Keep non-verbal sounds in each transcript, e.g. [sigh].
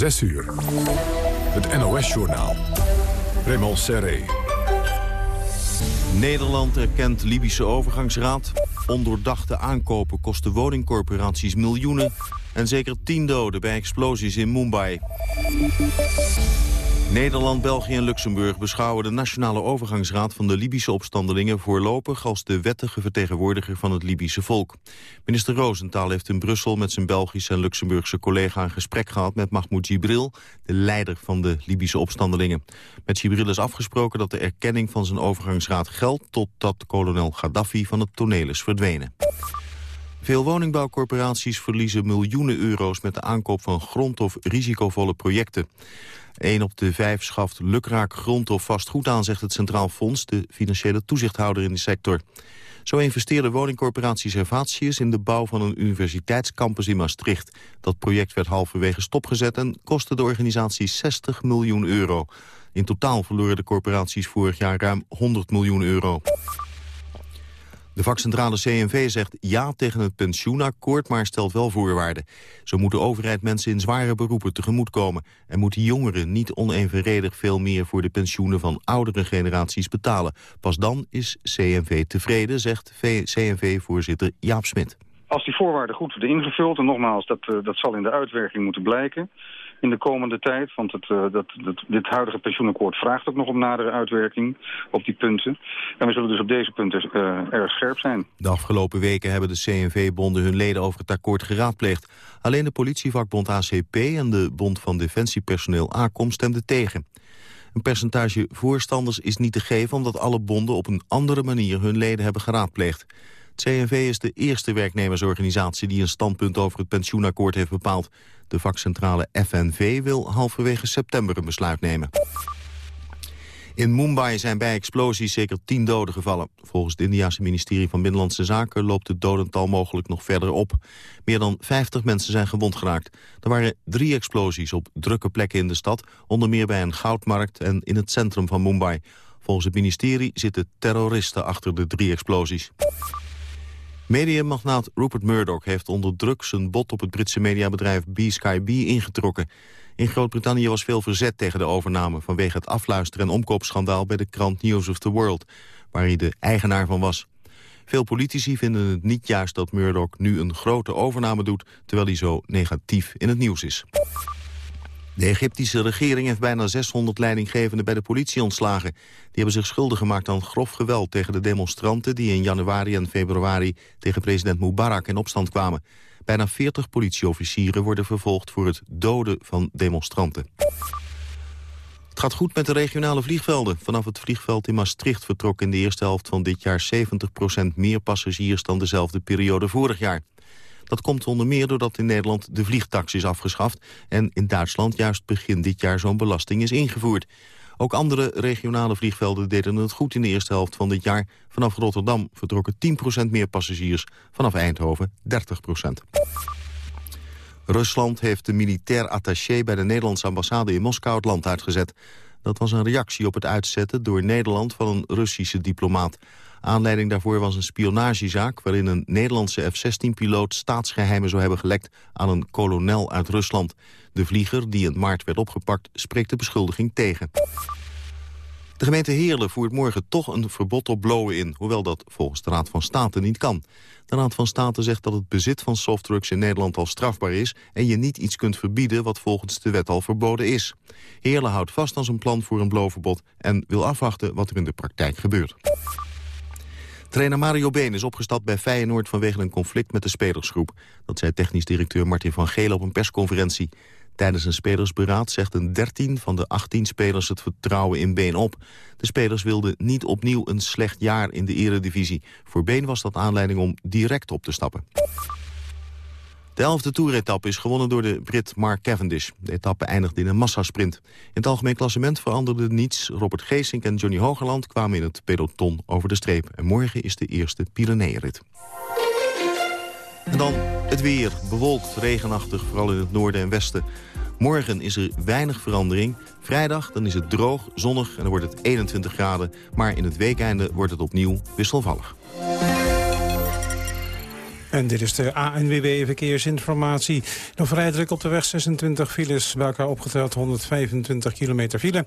6 uur. Het NOS-journaal. Raymond Serré. Nederland erkent Libische overgangsraad. Ondoordachte aankopen kosten woningcorporaties miljoenen. En zeker tien doden bij explosies in Mumbai. Nederland, België en Luxemburg beschouwen de Nationale Overgangsraad van de Libische opstandelingen voorlopig als de wettige vertegenwoordiger van het Libische volk. Minister Roosentaal heeft in Brussel met zijn Belgische en Luxemburgse collega een gesprek gehad met Mahmoud Jibril, de leider van de Libische opstandelingen. Met Jibril is afgesproken dat de erkenning van zijn overgangsraad geldt totdat kolonel Gaddafi van het toneel is verdwenen. Veel woningbouwcorporaties verliezen miljoenen euro's met de aankoop van grond of risicovolle projecten. Een op de vijf schaft lukraak grond of vastgoed aan, zegt het Centraal Fonds, de financiële toezichthouder in de sector. Zo investeerde woningcorporatie Servatius in de bouw van een universiteitscampus in Maastricht. Dat project werd halverwege stopgezet en kostte de organisatie 60 miljoen euro. In totaal verloren de corporaties vorig jaar ruim 100 miljoen euro. De vakcentrale CNV zegt ja tegen het pensioenakkoord, maar stelt wel voorwaarden. Zo moet de overheid mensen in zware beroepen tegemoetkomen... en moeten jongeren niet onevenredig veel meer voor de pensioenen van oudere generaties betalen. Pas dan is CNV tevreden, zegt CNV-voorzitter Jaap Smit. Als die voorwaarden goed worden ingevuld, en nogmaals, dat, eh, dat zal in de uitwerking moeten blijken in de komende tijd. Want het, uh, dat, dit huidige pensioenakkoord vraagt ook nog om nadere uitwerking op die punten. En we zullen dus op deze punten uh, erg scherp zijn. De afgelopen weken hebben de CNV-bonden hun leden over het akkoord geraadpleegd. Alleen de politievakbond ACP en de Bond van Defensiepersoneel ACOM stemden tegen. Een percentage voorstanders is niet te geven omdat alle bonden op een andere manier hun leden hebben geraadpleegd. CNV is de eerste werknemersorganisatie die een standpunt over het pensioenakkoord heeft bepaald. De vakcentrale FNV wil halverwege september een besluit nemen. In Mumbai zijn bij explosies zeker tien doden gevallen. Volgens het Indiase ministerie van Binnenlandse Zaken loopt het dodental mogelijk nog verder op. Meer dan 50 mensen zijn gewond geraakt. Er waren drie explosies op drukke plekken in de stad, onder meer bij een goudmarkt en in het centrum van Mumbai. Volgens het ministerie zitten terroristen achter de drie explosies. Mediamagnaat Rupert Murdoch heeft onder druk zijn bod op het Britse mediabedrijf B-Sky B ingetrokken. In Groot-Brittannië was veel verzet tegen de overname vanwege het afluisteren en omkoopschandaal bij de krant News of the World, waar hij de eigenaar van was. Veel politici vinden het niet juist dat Murdoch nu een grote overname doet, terwijl hij zo negatief in het nieuws is. De Egyptische regering heeft bijna 600 leidinggevenden bij de politie ontslagen. Die hebben zich schuldig gemaakt aan grof geweld tegen de demonstranten... die in januari en februari tegen president Mubarak in opstand kwamen. Bijna 40 politieofficieren worden vervolgd voor het doden van demonstranten. Het gaat goed met de regionale vliegvelden. Vanaf het vliegveld in Maastricht vertrok in de eerste helft van dit jaar 70% meer passagiers dan dezelfde periode vorig jaar. Dat komt onder meer doordat in Nederland de vliegtax is afgeschaft... en in Duitsland juist begin dit jaar zo'n belasting is ingevoerd. Ook andere regionale vliegvelden deden het goed in de eerste helft van dit jaar. Vanaf Rotterdam vertrokken 10% meer passagiers, vanaf Eindhoven 30%. Rusland heeft de militair attaché bij de Nederlandse ambassade in Moskou het land uitgezet. Dat was een reactie op het uitzetten door Nederland van een Russische diplomaat. Aanleiding daarvoor was een spionagezaak... waarin een Nederlandse F-16-piloot staatsgeheimen zou hebben gelekt... aan een kolonel uit Rusland. De vlieger, die in maart werd opgepakt, spreekt de beschuldiging tegen. De gemeente Heerlen voert morgen toch een verbod op blowen in... hoewel dat volgens de Raad van State niet kan. De Raad van State zegt dat het bezit van softdrugs in Nederland al strafbaar is... en je niet iets kunt verbieden wat volgens de wet al verboden is. Heerlen houdt vast aan zijn plan voor een blowverbod... en wil afwachten wat er in de praktijk gebeurt. Trainer Mario Been is opgestapt bij Feyenoord vanwege een conflict met de spelersgroep. Dat zei technisch directeur Martin van Geel op een persconferentie. Tijdens een spelersberaad zegt een 13 van de 18 spelers het vertrouwen in Been op. De spelers wilden niet opnieuw een slecht jaar in de eredivisie. Voor Been was dat aanleiding om direct op te stappen. De elfde toeretappe is gewonnen door de Brit Mark Cavendish. De etappe eindigde in een massasprint. In het algemeen klassement veranderde niets. Robert Geesink en Johnny Hogerland kwamen in het peloton over de streep. En morgen is de eerste Pyreneeënrit. En dan het weer. Bewolkt, regenachtig, vooral in het noorden en westen. Morgen is er weinig verandering. Vrijdag dan is het droog, zonnig en dan wordt het 21 graden. Maar in het weekende wordt het opnieuw wisselvallig. En dit is de ANWB Verkeersinformatie. Nog vrij op de weg 26 files, bij opgeteld 125 kilometer file.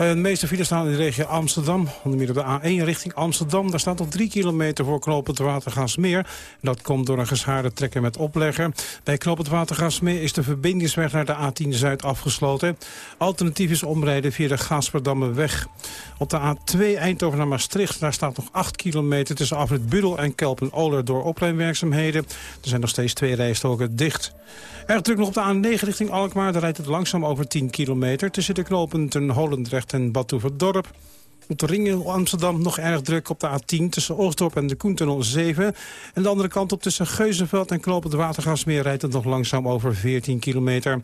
Eh, de meeste files staan in de regio Amsterdam. Onder meer op de A1 richting Amsterdam. Daar staat nog 3 kilometer voor knooppunt Watergasmeer. Dat komt door een geschaarde trekker met oplegger. Bij knooppunt Watergasmeer is de verbindingsweg naar de A10 Zuid afgesloten. Alternatief is omrijden via de Gasperdammerweg. Op de A2 Eindhoven naar Maastricht. Daar staat nog 8 kilometer tussen Afrit Budel en Kelpen-Oler door opleidwerkzaamheden. Er zijn nog steeds twee rijstroken dicht. Erg druk nog op de A9 richting Alkmaar. Daar rijdt het langzaam over 10 kilometer. Tussen de knooppunten Holendrecht en Badhoevedorp. Op de ring in Amsterdam nog erg druk op de A10 tussen Oostdorp en de Koentunnel 7. En de andere kant op tussen Geuzenveld en Knoop het Watergasmeer rijdt het nog langzaam over 14 kilometer.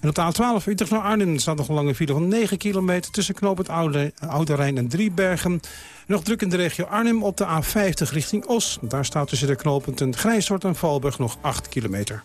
En op de A12 Utrecht naar Arnhem staat nog een lange file van 9 kilometer... tussen Knoop het Oude, Rijn en Driebergen. nog druk in de regio Arnhem op de A50 richting Os. Daar staat tussen de knooppunten Grijsdort en Valburg nog 8 kilometer.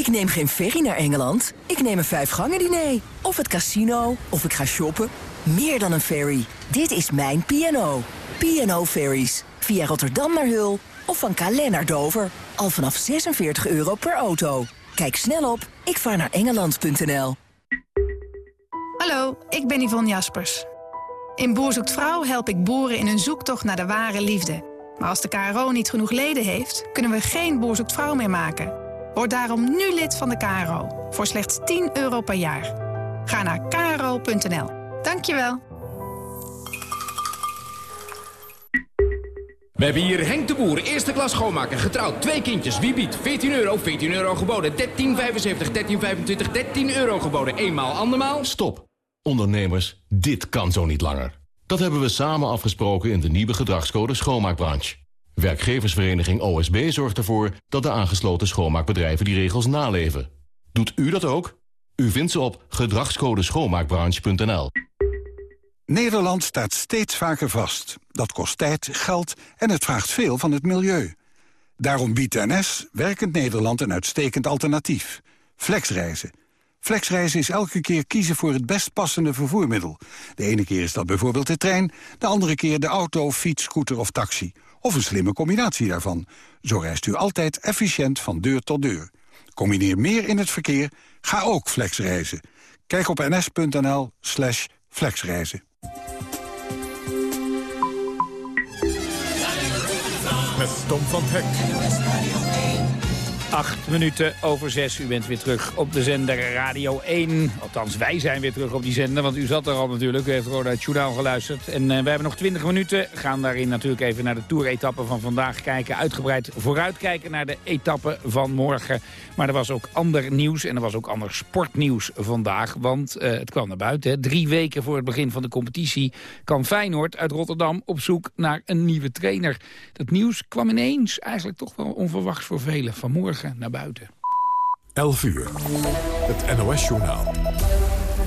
Ik neem geen ferry naar Engeland. Ik neem een vijfgangen diner. Of het casino. Of ik ga shoppen. Meer dan een ferry. Dit is mijn P&O. P&O Ferries. Via Rotterdam naar Hul. Of van Calais naar Dover. Al vanaf 46 euro per auto. Kijk snel op ikvaarnaarengeland.nl Hallo, ik ben Yvonne Jaspers. In Boer zoekt Vrouw help ik boeren in hun zoektocht naar de ware liefde. Maar als de KRO niet genoeg leden heeft, kunnen we geen Boer zoekt Vrouw meer maken... Word daarom nu lid van de KRO voor slechts 10 euro per jaar. Ga naar kro.nl. Dankjewel. We hebben hier Henk de Boer, eerste klas schoonmaker, getrouwd, twee kindjes. Wie biedt? 14 euro, 14 euro geboden, 13,75, 13,25, 13 euro geboden. Eenmaal, andermaal. Stop. Ondernemers, dit kan zo niet langer. Dat hebben we samen afgesproken in de nieuwe gedragscode schoonmaakbranche. Werkgeversvereniging OSB zorgt ervoor dat de aangesloten schoonmaakbedrijven die regels naleven. Doet u dat ook? U vindt ze op gedragscodeschoonmaakbranche.nl. Nederland staat steeds vaker vast. Dat kost tijd, geld en het vraagt veel van het milieu. Daarom biedt NS Werkend Nederland een uitstekend alternatief. Flexreizen. Flexreizen is elke keer kiezen voor het best passende vervoermiddel. De ene keer is dat bijvoorbeeld de trein, de andere keer de auto, fiets, scooter of taxi of een slimme combinatie daarvan. Zo reist u altijd efficiënt van deur tot deur. Combineer meer in het verkeer, ga ook flexreizen. Kijk op ns.nl slash flexreizen. Van. Acht minuten over zes. U bent weer terug op de zender Radio 1. Althans, wij zijn weer terug op die zender, want u zat er al natuurlijk. U heeft gewoon naar het journaal geluisterd. En uh, we hebben nog 20 minuten. Gaan daarin natuurlijk even naar de toeretappe van vandaag kijken. Uitgebreid vooruitkijken naar de etappe van morgen. Maar er was ook ander nieuws en er was ook ander sportnieuws vandaag. Want uh, het kwam naar buiten. Hè. Drie weken voor het begin van de competitie kan Feyenoord uit Rotterdam op zoek naar een nieuwe trainer. Dat nieuws kwam ineens, eigenlijk toch wel onverwachts voor velen vanmorgen naar buiten. 11 uur. Het NOS-journaal.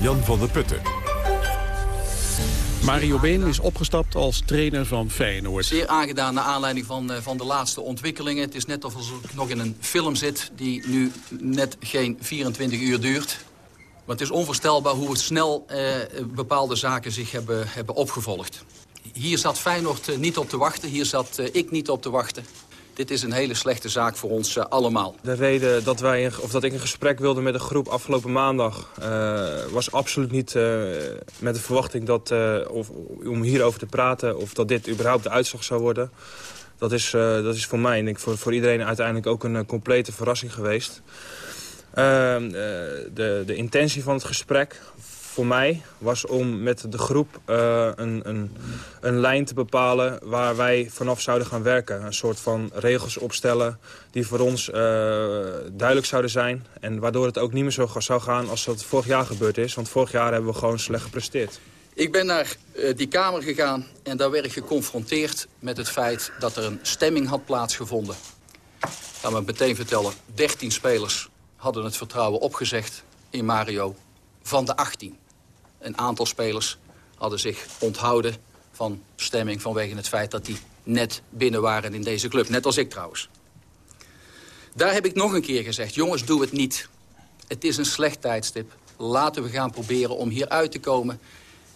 Jan van der Putten. Mario Been is opgestapt als trainer van Feyenoord. Zeer aangedaan naar aanleiding van, uh, van de laatste ontwikkelingen. Het is net alsof ik nog in een film zit die nu net geen 24 uur duurt. Maar het is onvoorstelbaar hoe snel uh, bepaalde zaken zich hebben, hebben opgevolgd. Hier zat Feyenoord uh, niet op te wachten, hier zat ik niet op te wachten. Dit is een hele slechte zaak voor ons uh, allemaal. De reden dat, wij, of dat ik een gesprek wilde met een groep afgelopen maandag... Uh, was absoluut niet uh, met de verwachting dat, of, om hierover te praten... of dat dit überhaupt de uitslag zou worden. Dat is, dat is voor mij en ik, voor, voor iedereen uiteindelijk ook een complete verrassing geweest. de, de intentie van het gesprek voor mij was om met de groep uh, een, een, een lijn te bepalen waar wij vanaf zouden gaan werken. Een soort van regels opstellen die voor ons uh, duidelijk zouden zijn. En waardoor het ook niet meer zo zou gaan als dat vorig jaar gebeurd is. Want vorig jaar hebben we gewoon slecht gepresteerd. Ik ben naar uh, die kamer gegaan en daar werd ik geconfronteerd met het feit dat er een stemming had plaatsgevonden. Ga me meteen vertellen, 13 spelers hadden het vertrouwen opgezegd in Mario van de 18. Een aantal spelers hadden zich onthouden van stemming vanwege het feit dat die net binnen waren in deze club. Net als ik trouwens. Daar heb ik nog een keer gezegd, jongens, doe het niet. Het is een slecht tijdstip. Laten we gaan proberen om hier uit te komen.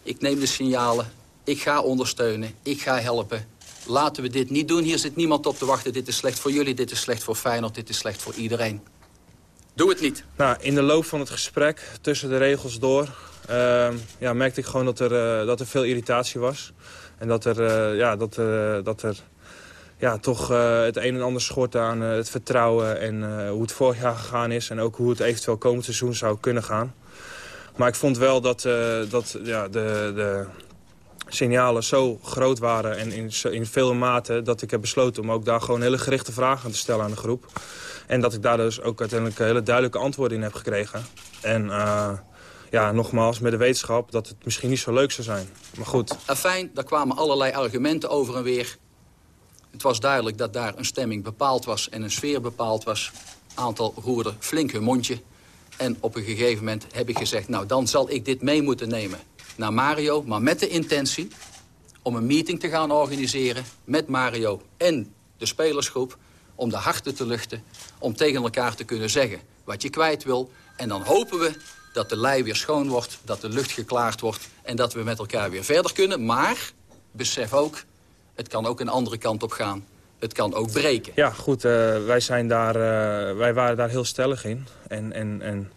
Ik neem de signalen. Ik ga ondersteunen. Ik ga helpen. Laten we dit niet doen. Hier zit niemand op te wachten. Dit is slecht voor jullie. Dit is slecht voor Feyenoord. Dit is slecht voor iedereen. Doe het niet. Nou, in de loop van het gesprek, tussen de regels door... Uh, ja, merkte ik gewoon dat er, uh, dat er veel irritatie was. En dat er, uh, ja, dat, dat er ja, toch het een en ander schort aan het vertrouwen... en hoe het vorig jaar gegaan is... en ook hoe het eventueel komend seizoen zou kunnen gaan. Maar ik vond wel dat, dat ja, de, de signalen zo groot waren... en in, in veel mate dat ik heb besloten om ook daar gewoon hele gerichte vragen aan te stellen aan de groep. En dat ik daar dus ook uiteindelijk hele duidelijke antwoorden in heb gekregen. En ja, nogmaals, met de wetenschap dat het misschien niet zo leuk zou zijn. Maar goed. Fijn, daar kwamen allerlei argumenten over en weer. Het was duidelijk dat daar een stemming bepaald was en een sfeer bepaald was. Aantal roerde flink hun mondje. En op een gegeven moment heb ik gezegd... nou, dan zal ik dit mee moeten nemen naar Mario... maar met de intentie om een meeting te gaan organiseren... met Mario en de spelersgroep om de harten te luchten... om tegen elkaar te kunnen zeggen wat je kwijt wil. En dan hopen we dat de lei weer schoon wordt, dat de lucht geklaard wordt... en dat we met elkaar weer verder kunnen. Maar besef ook, het kan ook een andere kant op gaan. Het kan ook breken. Ja, goed, uh, wij, zijn daar, uh, wij waren daar heel stellig in. En, en, en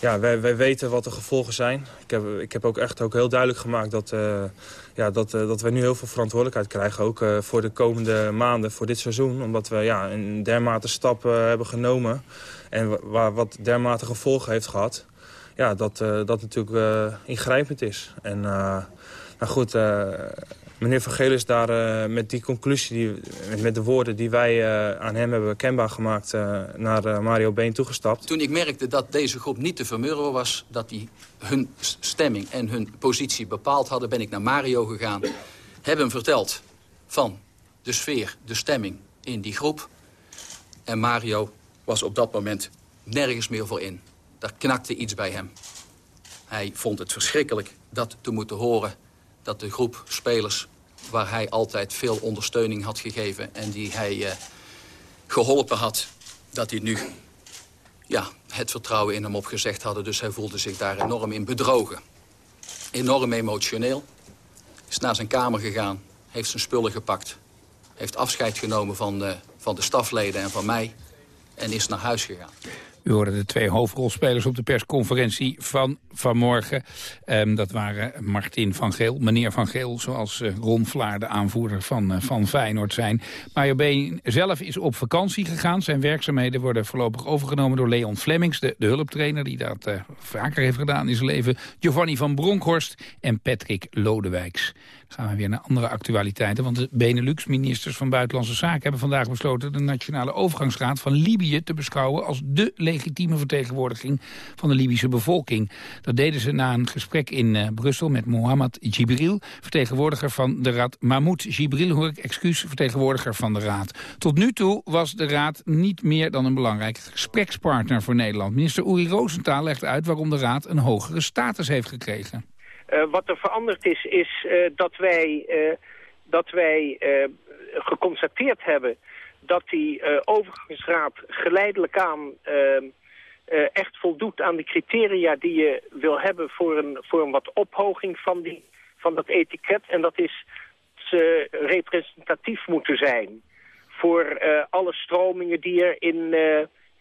ja, wij, wij weten wat de gevolgen zijn. Ik heb, ik heb ook echt ook heel duidelijk gemaakt dat, uh, ja, dat, dat we nu heel veel verantwoordelijkheid krijgen. Ook voor de komende maanden, voor dit seizoen. Omdat we ja, een dermate stap hebben genomen. En wat dermate gevolgen heeft gehad. Ja, dat dat natuurlijk ingrijpend is. En nou goed, meneer Van Geel is daar met die conclusie, die, met de woorden die wij aan hem hebben kenbaar gemaakt, naar Mario Been toegestapt. Toen ik merkte dat deze groep niet te vermurwen was, dat die hun stemming en hun positie bepaald hadden, ben ik naar Mario gegaan. Heb hem verteld van de sfeer, de stemming in die groep. En Mario was op dat moment nergens meer voor in. Daar knakte iets bij hem. Hij vond het verschrikkelijk dat te moeten horen dat de groep spelers waar hij altijd veel ondersteuning had gegeven... en die hij uh, geholpen had, dat hij nu ja, het vertrouwen in hem opgezegd hadden. Dus hij voelde zich daar enorm in bedrogen. Enorm emotioneel. Is naar zijn kamer gegaan, heeft zijn spullen gepakt... heeft afscheid genomen van de, van de stafleden en van mij... en is naar huis gegaan. U hoorde de twee hoofdrolspelers op de persconferentie van vanmorgen. Um, dat waren Martin van Geel, meneer van Geel, zoals uh, Ron Vlaar, de aanvoerder van, uh, van Feyenoord zijn. Mario Been zelf is op vakantie gegaan. Zijn werkzaamheden worden voorlopig overgenomen door Leon Flemings, de, de hulptrainer die dat uh, vaker heeft gedaan in zijn leven. Giovanni van Bronkhorst en Patrick Lodewijks gaan we weer naar andere actualiteiten. Want de Benelux-ministers van Buitenlandse Zaken hebben vandaag besloten... de Nationale Overgangsraad van Libië te beschouwen... als de legitieme vertegenwoordiging van de Libische bevolking. Dat deden ze na een gesprek in uh, Brussel met Mohamed Jibril... vertegenwoordiger van de raad. Mahmoud Jibril, hoor ik, excuus, vertegenwoordiger van de raad. Tot nu toe was de raad niet meer dan een belangrijke gesprekspartner voor Nederland. Minister Uri Rosenthal legt uit waarom de raad een hogere status heeft gekregen. Uh, wat er veranderd is, is uh, dat wij, dat wij geconstateerd hebben dat die overgangsraad geleidelijk aan ehm, echt voldoet aan de criteria die je wil hebben voor een, voor een wat ophoging van, die, van dat etiket. En dat is ze representatief moeten zijn voor alle stromingen die er in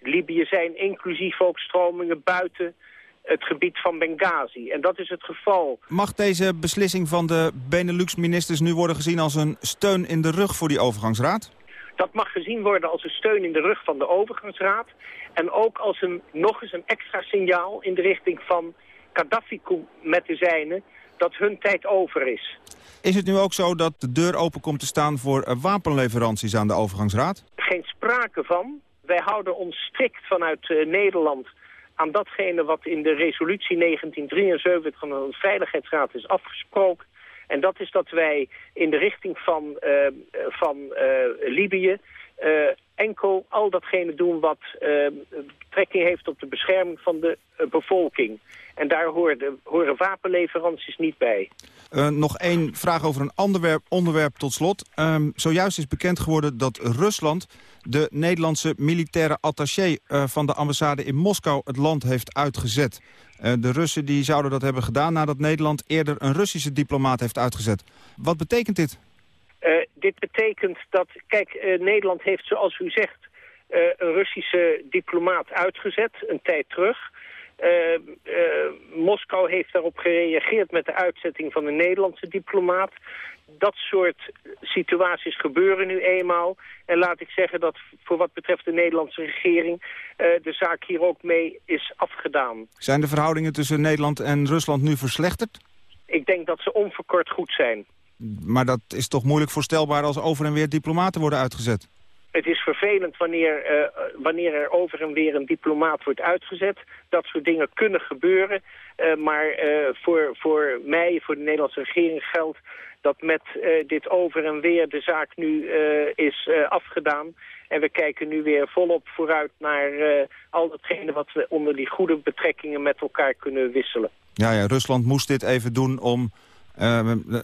Libië zijn, inclusief ook stromingen buiten het gebied van Benghazi. En dat is het geval. Mag deze beslissing van de Benelux-ministers nu worden gezien als een steun in de rug voor die overgangsraad? Dat mag gezien worden als een steun in de rug van de overgangsraad. En ook als een, nog eens een extra signaal in de richting van Gaddafi met de zijnen dat hun tijd over is. Is het nu ook zo dat de deur open komt te staan voor eh, wapenleveranties aan de overgangsraad? Geen sprake van. Wij houden ons strikt vanuit uh, Nederland aan datgene wat in de resolutie 1973 van de Veiligheidsraad is afgesproken. En dat is dat wij in de richting van, uh, van uh, Libië enkel al datgene doen wat betrekking heeft op de bescherming van de bevolking. En daar horen, wapenleveranties niet bij. Uh, nog één vraag over een onderwerp, onderwerp tot slot. Um, zojuist is bekend geworden dat Rusland de Nederlandse militaire attaché uh, van de ambassade in Moskou het land heeft uitgezet. De Russen die zouden dat hebben gedaan nadat Nederland eerder een Russische diplomaat heeft uitgezet. Wat betekent dit? Dit betekent dat, kijk, Nederland heeft zoals u zegt een Russische diplomaat uitgezet, een tijd terug. Moskou heeft daarop gereageerd met de uitzetting van een Nederlandse diplomaat. Dat soort situaties gebeuren nu eenmaal. En laat ik zeggen dat voor wat betreft de Nederlandse regering... De zaak hier ook mee is afgedaan. Zijn de verhoudingen tussen Nederland en Rusland nu verslechterd? Ik denk dat ze onverkort goed zijn. Maar dat is toch moeilijk voorstelbaar als over en weer diplomaten worden uitgezet? Het is vervelend wanneer, uh, wanneer er over en weer een diplomaat wordt uitgezet. Dat soort dingen kunnen gebeuren. Uh, maar uh, voor, voor mij, voor de Nederlandse regering geldt dat met dit over en weer de zaak nu is afgedaan. En we kijken nu weer volop vooruit naar al datgene wat we onder die goede betrekkingen met elkaar kunnen wisselen. Ja, ja Rusland moest dit even doen om,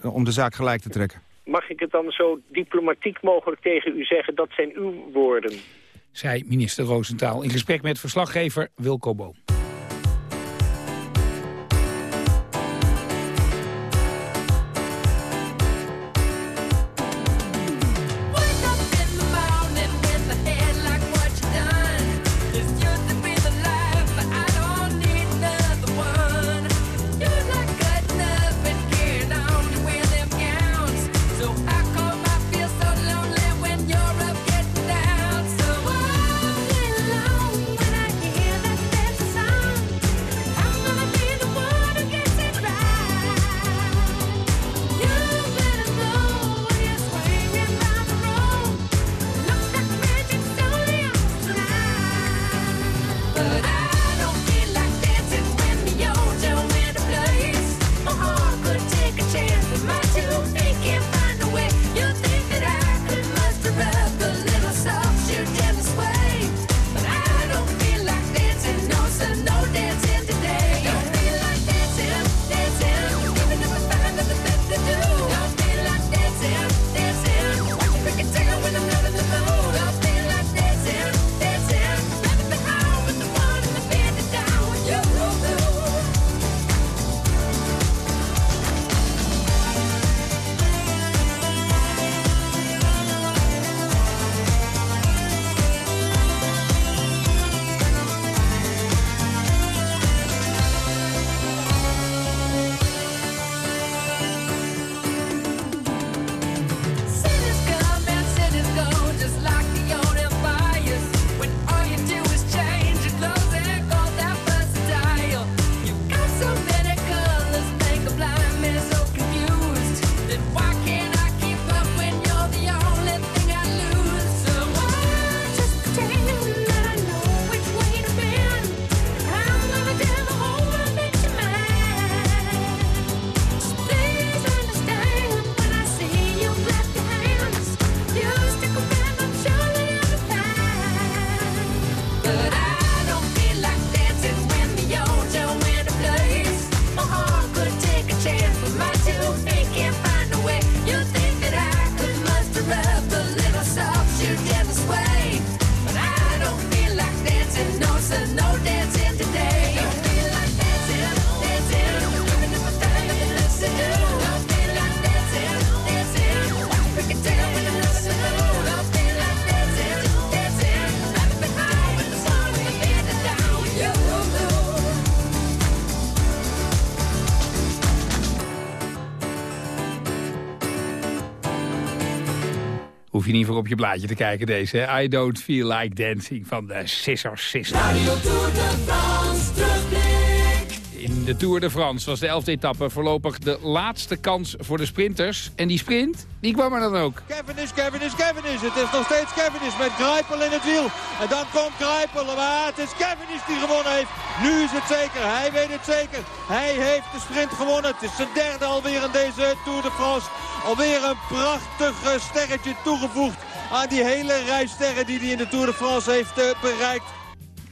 om de zaak gelijk te trekken mag ik het dan zo diplomatiek mogelijk tegen u zeggen? Dat zijn uw woorden. Zij minister Roosentaal in gesprek met verslaggever Wilco Boom. Je niet voor op je blaadje te kijken deze. I Don't Feel Like Dancing van de Scissor Sisters. In de Tour de France was de elfde etappe voorlopig de laatste kans voor de sprinters. En die sprint, die kwam er dan ook. Cavendish, Cavendish, Cavendish. Het is nog steeds Cavendish met Grijpel in het wiel. En dan komt Grijpel. Maar het is Cavendish die gewonnen heeft. Nu is het zeker. Hij weet het zeker. Hij heeft de sprint gewonnen. Het is zijn derde alweer in deze Tour de France. Alweer een prachtig sterretje toegevoegd aan die hele rij sterren die hij in de Tour de France heeft eh, bereikt.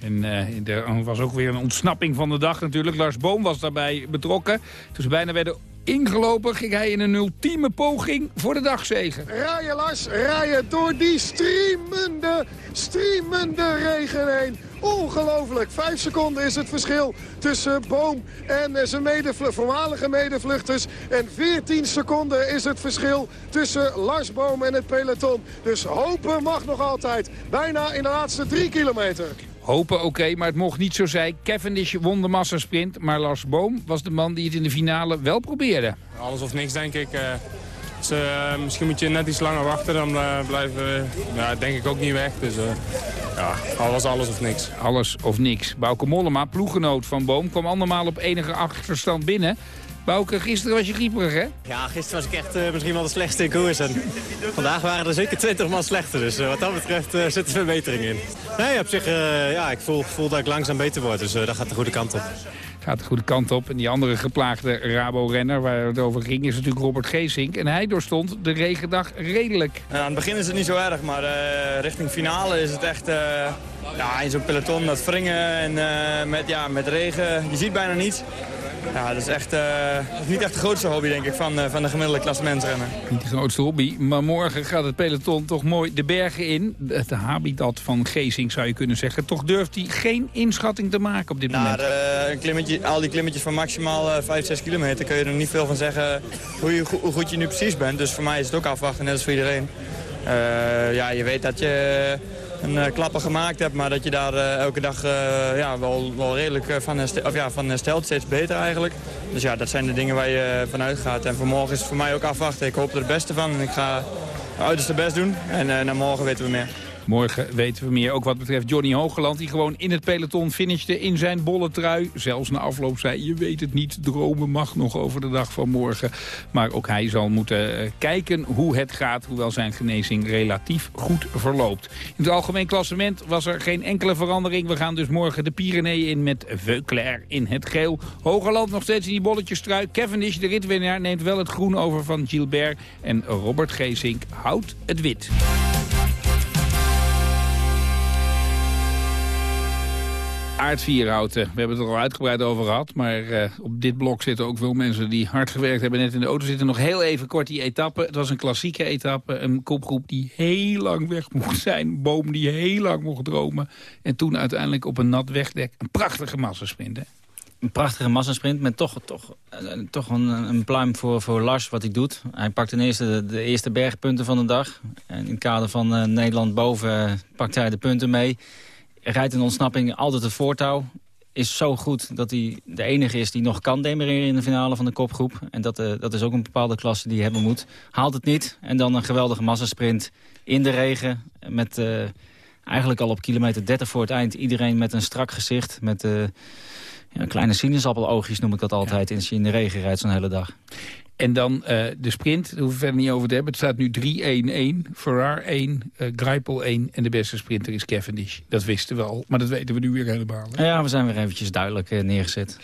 En uh, er was ook weer een ontsnapping van de dag natuurlijk. Lars Boom was daarbij betrokken. Toen ze bijna werden ingelopen ging hij in een ultieme poging voor de dagzegen. Rijden Lars, rijden door die streamende, streamende regen heen. Ongelooflijk. Vijf seconden is het verschil tussen Boom en zijn medevl voormalige medevluchters. En 14 seconden is het verschil tussen Lars Boom en het peloton. Dus hopen mag nog altijd. Bijna in de laatste drie kilometer. Hopen oké, maar het mocht niet zo zijn. Cavendish won de massasprint, maar Lars Boom was de man die het in de finale wel probeerde. Alles of niks, denk ik. Dus, uh, misschien moet je net iets langer wachten, dan uh, blijven ja, denk ik ook niet weg. Dus uh, ja, alles, alles of niks. Alles of niks. Bauke Mollema, ploeggenoot van Boom, kwam andermaal op enige achterstand binnen. Bouke, gisteren was je grieperig, hè? Ja, gisteren was ik echt uh, misschien wel de slechtste in koers. En vandaag waren er zeker 20 man slechter. Dus uh, wat dat betreft uh, zit er verbetering in. Nee, op zich, ja, ik voel, voel dat ik langzaam beter word. Dus dat gaat de goede kant op. Gaat de goede kant op. En die andere geplaagde Rabo-renner waar het over ging is natuurlijk Robert Geesink. En hij doorstond de regendag redelijk. aan het begin is het niet zo erg, maar richting finale is het echt... ja, in zo'n peloton, dat wringen en met, ja, met regen, je ziet bijna niets. Ja, dat is echt uh, niet echt de grootste hobby, denk ik, van, uh, van de gemiddelde klassementsrenner. Niet de grootste hobby, maar morgen gaat het peloton toch mooi de bergen in. Het habitat van Geesing, zou je kunnen zeggen. Toch durft hij geen inschatting te maken op dit nou, moment. Uh, een klimmetje, al die klimmetjes van maximaal 5, 6 kilometer... kun je er niet veel van zeggen hoe, je, hoe goed je nu precies bent. Dus voor mij is het ook afwachten, net als voor iedereen. ja, je weet dat je een uh, klapper gemaakt hebt, maar dat je daar uh, elke dag uh, ja, wel, wel redelijk van, of ja, van herstelt, steeds beter eigenlijk. Dus ja, dat zijn de dingen waar je vanuit gaat. En voor morgen is het voor mij ook afwachten. Ik hoop er het beste van en ik ga uiterste best doen. En na morgen weten we meer. Morgen weten we meer, ook wat betreft Johnny Hogeland... die gewoon in het peloton finishte in zijn bolle trui. Zelfs na afloop zei, je weet het niet, dromen mag nog over de dag van morgen. Maar ook hij zal moeten uh, kijken hoe het gaat... hoewel zijn genezing relatief goed verloopt. In het algemeen klassement was er geen enkele verandering. We gaan dus morgen de Pyreneeën in met Veuclair in het geel. Hogeland nog steeds in die bolletjes trui. Cavendish, de ritwinnaar, neemt wel het groen over van Gilbert. En Robert Geesink houdt het wit. Aard Vierhouten. We hebben het er al uitgebreid over gehad. Maar uh, op dit blok zitten ook veel mensen die hard gewerkt hebben. Net in de auto zitten nog heel even kort die etappe. Het was een klassieke etappe. Een kopgroep die heel lang weg mocht zijn. boom die heel lang mocht dromen. En toen uiteindelijk op een nat wegdek. Een prachtige massasprint? Een prachtige massasprint met toch, toch, toch een, een pluim voor, voor Lars wat hij doet. Hij pakt ten eerste de, eerste bergpunten van de dag. En in het kader van uh, Nederland boven pakt hij de punten mee rijdt een ontsnapping altijd het voortouw. Is zo goed dat hij de enige is die nog kan demereren in de finale van de kopgroep. En dat, uh, dat is ook een bepaalde klasse die je hebben moet. Haalt het niet. En dan een geweldige massasprint in de regen. Met uh, eigenlijk al op kilometer 30 voor het eind iedereen met een strak gezicht. Met uh, ja, kleine sinaasappeloogies noem ik dat altijd. Ja. In de regen rijdt zo'n hele dag. En dan uh, de sprint, daar hoeven we verder niet over te hebben. Het staat nu 3-1-1, Ferrar 1, uh, Greipel 1 en de beste sprinter is Cavendish. Dat wisten we al, maar dat weten we nu weer helemaal. Hè? Ja, we zijn weer eventjes duidelijk uh, neergezet.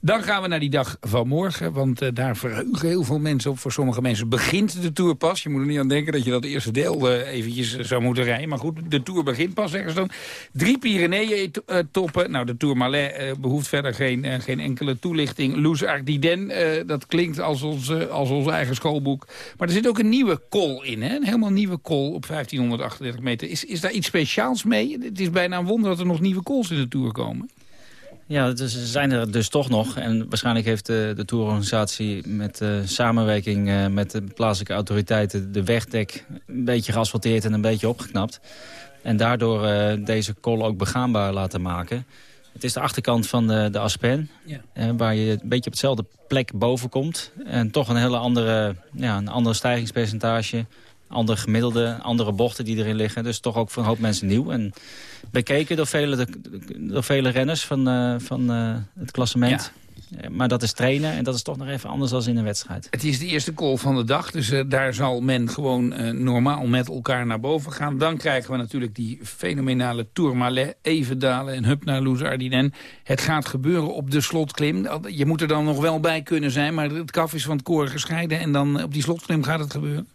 Dan gaan we naar die dag van morgen, want uh, daar verheugen heel veel mensen op. Voor sommige mensen begint de Tour pas. Je moet er niet aan denken dat je dat eerste deel uh, eventjes uh, zou moeten rijden. Maar goed, de Tour begint pas ergens dan. Drie Pyreneeën-toppen. Nou, de Tour Malais behoeft verder geen, geen enkele toelichting. Loes Ardiden, dat klinkt als ons, als ons eigen schoolboek. Maar er zit ook een nieuwe kol in, hè? een helemaal nieuwe kol op 1538 meter. Is, is daar iets speciaals mee? Het is bijna een wonder dat er nog nieuwe kools in de Tour komen. Ja, dus ze zijn er dus toch nog. En waarschijnlijk heeft de, de tourorganisatie met uh, samenwerking uh, met de plaatselijke autoriteiten... de wegdek een beetje geasfalteerd en een beetje opgeknapt. En daardoor uh, deze kol ook begaanbaar laten maken. Het is de achterkant van de, de Aspen, ja. waar je een beetje op hetzelfde plek boven komt. En toch een hele andere, ja, een andere stijgingspercentage andere gemiddelde, andere bochten die erin liggen. Dus toch ook voor een hoop mensen nieuw. En bekeken door vele, door vele renners van, uh, van uh, het klassement. Ja. Eh, Maar dat is trainen en dat is toch nog even anders dan in een wedstrijd. Het is de eerste call van de dag, dus eh, daar zal men gewoon eh, normaal met elkaar naar boven gaan. Dan krijgen we natuurlijk die fenomenale Tourmalet, even dalen en hup naar Loes Ardinen. Het gaat gebeuren op de slotklim. Je moet er dan nog wel bij kunnen zijn, maar het kaf is van het koren gescheiden. En dan op die slotklim gaat het gebeuren.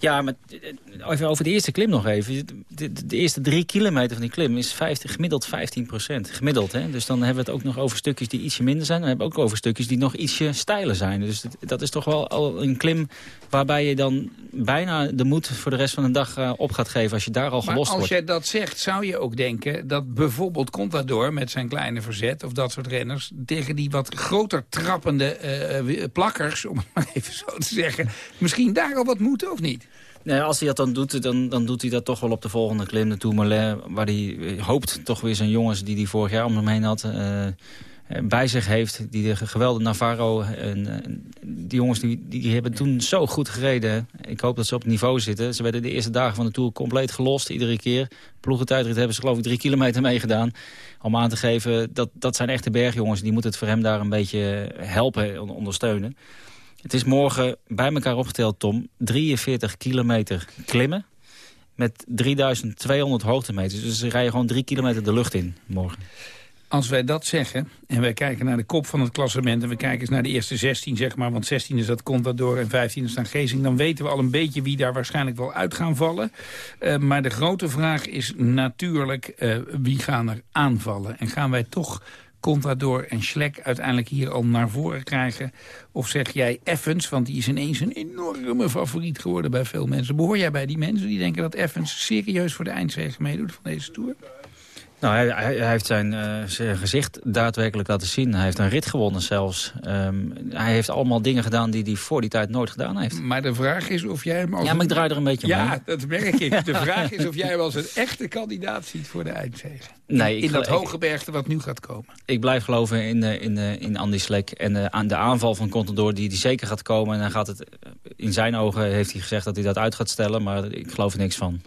Ja, maar eh, even over de eerste klim nog even. De, de, de eerste drie kilometer van die klim is 50, gemiddeld 15 procent. Gemiddeld, hè? Dus dan hebben we het ook nog over stukjes die ietsje minder zijn. Dan hebben we ook over stukjes die nog ietsje steiler zijn. Dus dat, dat is toch wel al een klim waarbij je dan bijna de moed voor de rest van de dag uh, op gaat geven... als je daar al maar gelost als wordt. jij dat zegt, zou je ook denken dat bijvoorbeeld Contador... met zijn kleine verzet of dat soort renners... tegen die wat groter trappende uh, plakkers, om het [laughs] maar even zo te zeggen... misschien daar al wat moeten, of niet? Nee, als hij dat dan doet, dan, dan doet hij dat toch wel op de volgende klim, de Tourmalet... waar hij hoopt toch weer zijn jongens die hij vorig jaar om hem heen had... Uh, bij zich heeft, die de geweldige Navarro. En die jongens die, die hebben toen zo goed gereden. Ik hoop dat ze op het niveau zitten. Ze werden de eerste dagen van de Tour compleet gelost, iedere keer. Ploegentijdrit hebben ze geloof ik drie kilometer meegedaan. Om aan te geven, dat, dat zijn echte bergjongens. Die moeten het voor hem daar een beetje helpen, ondersteunen. Het is morgen bij elkaar opgeteld, Tom, 43 kilometer klimmen met 3200 hoogtemeters. Dus ze rijden gewoon drie kilometer de lucht in morgen. Als wij dat zeggen en wij kijken naar de kop van het klassement... en we kijken eens naar de eerste 16, zeg maar... want 16 is dat Contador en 15 is dan Gezing... dan weten we al een beetje wie daar waarschijnlijk wel uit gaan vallen. Uh, maar de grote vraag is natuurlijk uh, wie gaan er aanvallen. En gaan wij toch Contador en Schlek uiteindelijk hier al naar voren krijgen? Of zeg jij Evans, want die is ineens een enorme favoriet geworden bij veel mensen. Behoor jij bij die mensen die denken dat Evans serieus voor de eindzege meedoet van deze Tour? Nou, hij, hij, hij heeft zijn, uh, zijn, gezicht daadwerkelijk laten zien. Hij heeft een rit gewonnen zelfs. Um, hij heeft allemaal dingen gedaan die hij voor die tijd nooit gedaan heeft. Maar de vraag is of jij hem als... Ja, maar ik draai er een beetje ja, mee. Ja, dat merk ik. [laughs] De vraag is of jij hem als een echte kandidaat ziet voor de eindzege. Nee, in, in dat hoge bergte wat nu gaat komen. Ik blijf geloven in, uh, in, uh, in Andy Slek. En aan de aanval van Contador die, die zeker gaat komen. En dan gaat het, in zijn ogen heeft hij gezegd dat hij dat uit gaat stellen. Maar ik geloof er niks van.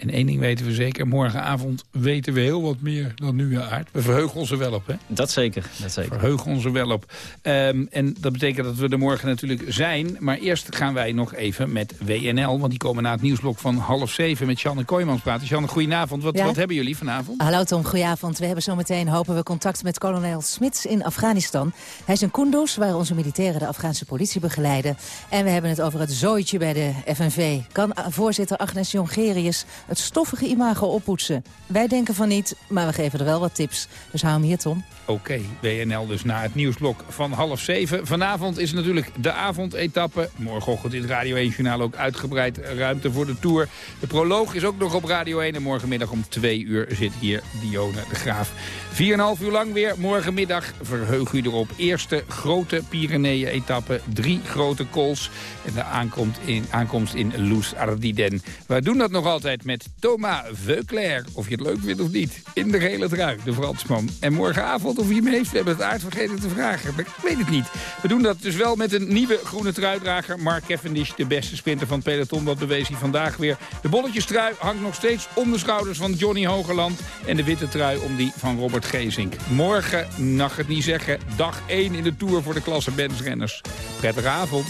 En één ding weten we zeker, morgenavond weten we heel wat meer dan nu, Aard. We verheugen ons er wel op, hè? Dat zeker, dat zeker. Verheugen ons er wel op. Um, en dat betekent dat we er morgen natuurlijk zijn. Maar eerst gaan wij nog even met WNL, want die komen na het nieuwsblok van half zeven met Janne Kooijmans praten. Janne, goedenavond. Wat, Ja. wat hebben jullie vanavond? Hallo Tom, goedenavond. We hebben zometeen, hopen we, contact met kolonel Smits in Afghanistan. Hij is in Kunduz, waar onze militairen de Afghaanse politie begeleiden. En we hebben het over het zooitje bij de FNV. Kan uh, voorzitter Agnes Jongerius het stoffige imago oppoetsen? Wij denken van niet, maar we geven er wel wat tips. Dus hou hem hier, Tom. Oké, WNL dus na het nieuwsblok van half zeven. Vanavond is natuurlijk de avondetappe. Morgenochtend in Radio 1-journaal ook uitgebreid ruimte voor de Tour. De proloog is ook nog op Radio 1. En morgenmiddag om twee uur zit hier Dione de Graaf. 4,5 uur lang weer. Morgenmiddag verheug u erop. Eerste grote Pyreneeën-etappe. Drie grote kools. En de aankomst in, aankomst in Loes Ardiden. We doen dat nog altijd met Thomas Veuclair. Of je het leuk vindt of niet. In de gele trui, de Fransman. En morgenavond of hij hem heeft, we hebben het aard vergeten te vragen. Ik weet het niet. We doen dat dus wel met een nieuwe groene truidrager. Mark Cavendish, de beste sprinter van het peloton. Dat bewees hij vandaag weer. De bolletjestrui hangt nog steeds om de schouders van Johnny Hogerland. En de witte trui om die van Robert Gezink. Morgen, mag het niet zeggen, dag 1 in de Tour voor de klasse Bensrenners. Prettige avond.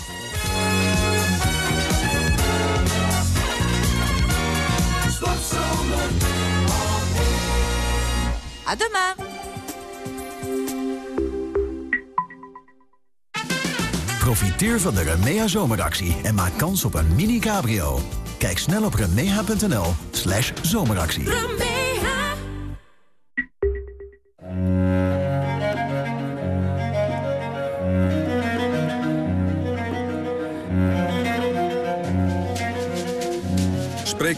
À demain Profiteer van de Remea zomeractie en maak kans op een mini cabrio. Kijk snel op remea.nl slash zomeractie.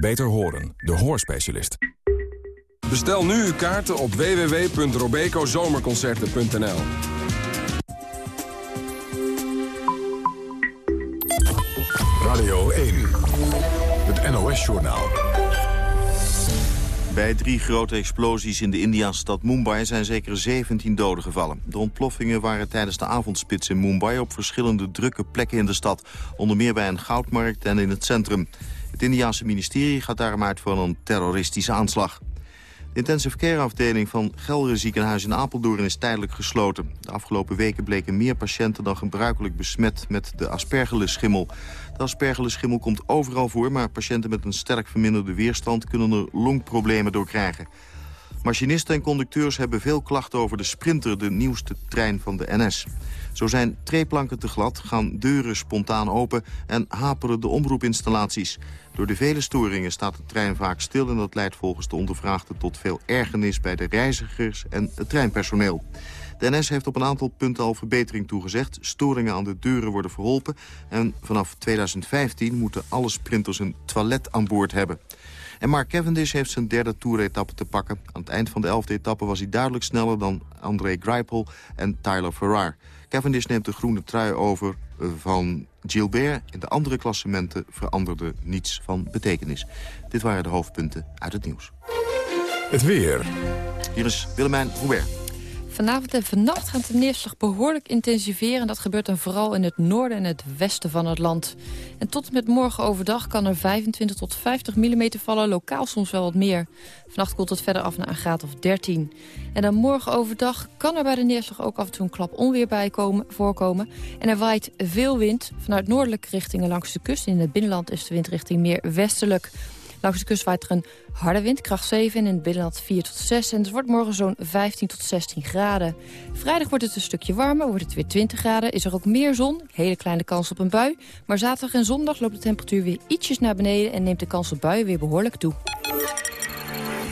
Beter horen, de hoorspecialist. Bestel nu uw kaarten op www.robecozomerconcerten.nl Radio 1, het NOS-journaal. Bij drie grote explosies in de Indiase stad Mumbai zijn zeker 17 doden gevallen. De ontploffingen waren tijdens de avondspits in Mumbai op verschillende drukke plekken in de stad. Onder meer bij een goudmarkt en in het centrum. Het Indiase ministerie gaat daarom uit voor een terroristische aanslag. De intensive care afdeling van Gelre ziekenhuis in Apeldoorn is tijdelijk gesloten. De afgelopen weken bleken meer patiënten dan gebruikelijk besmet met de aspergillus-schimmel. De aspergillus-schimmel komt overal voor, maar patiënten met een sterk verminderde weerstand kunnen er longproblemen door krijgen. Machinisten en conducteurs hebben veel klachten over de Sprinter, de nieuwste trein van de NS. Zo zijn treeplanken te glad, gaan deuren spontaan open en haperen de omroepinstallaties. Door de vele storingen staat de trein vaak stil... en dat leidt volgens de ondervraagden tot veel ergernis bij de reizigers en het treinpersoneel. De NS heeft op een aantal punten al verbetering toegezegd. Storingen aan de deuren worden verholpen. En vanaf 2015 moeten alle sprinters een toilet aan boord hebben. En Mark Cavendish heeft zijn derde toeretappe te pakken. Aan het eind van de elfde etappe was hij duidelijk sneller dan André Greipel en Tyler Farrar. Cavendish neemt de groene trui over van Gilbert. In de andere klassementen veranderde niets van betekenis. Dit waren de hoofdpunten uit het nieuws. Het weer. Hier is Willemijn Hubert. Vanavond en vannacht gaat de neerslag behoorlijk intensiveren. En dat gebeurt dan vooral in het noorden en het westen van het land. En tot en met morgen overdag kan er 25 tot 50 mm vallen. Lokaal soms wel wat meer. Vannacht koelt het verder af naar een graad of 13. En dan morgen overdag kan er bij de neerslag ook af en toe een klap onweer bij komen, voorkomen. En er waait veel wind vanuit noordelijke richtingen langs de kust. In het binnenland is de windrichting meer westelijk. Langs de kust waait er een harde wind, kracht 7 en in het binnenland 4 tot 6. En het wordt morgen zo'n 15 tot 16 graden. Vrijdag wordt het een stukje warmer, wordt het weer 20 graden. Is er ook meer zon, hele kleine kans op een bui. Maar zaterdag en zondag loopt de temperatuur weer ietsjes naar beneden... en neemt de kans op buien weer behoorlijk toe.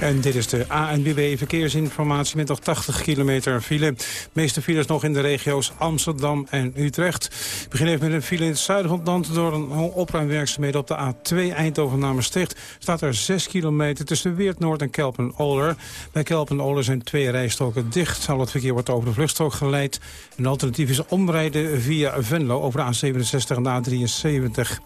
En dit is de ANBB Verkeersinformatie met nog 80 kilometer file. De meeste files nog in de regio's Amsterdam en Utrecht. Ik begin even met een file in het zuiden van het land... door een opruimwerkzaamheden op de A2 Eindhoven-Namersticht... staat er 6 kilometer tussen Weert-Noord en Kelpen-Oler. Bij Kelpen-Oler zijn twee rijstroken dicht. Al het verkeer wordt over de vluchtstrook geleid. Een alternatief is omrijden via Venlo over de A67 en de A73.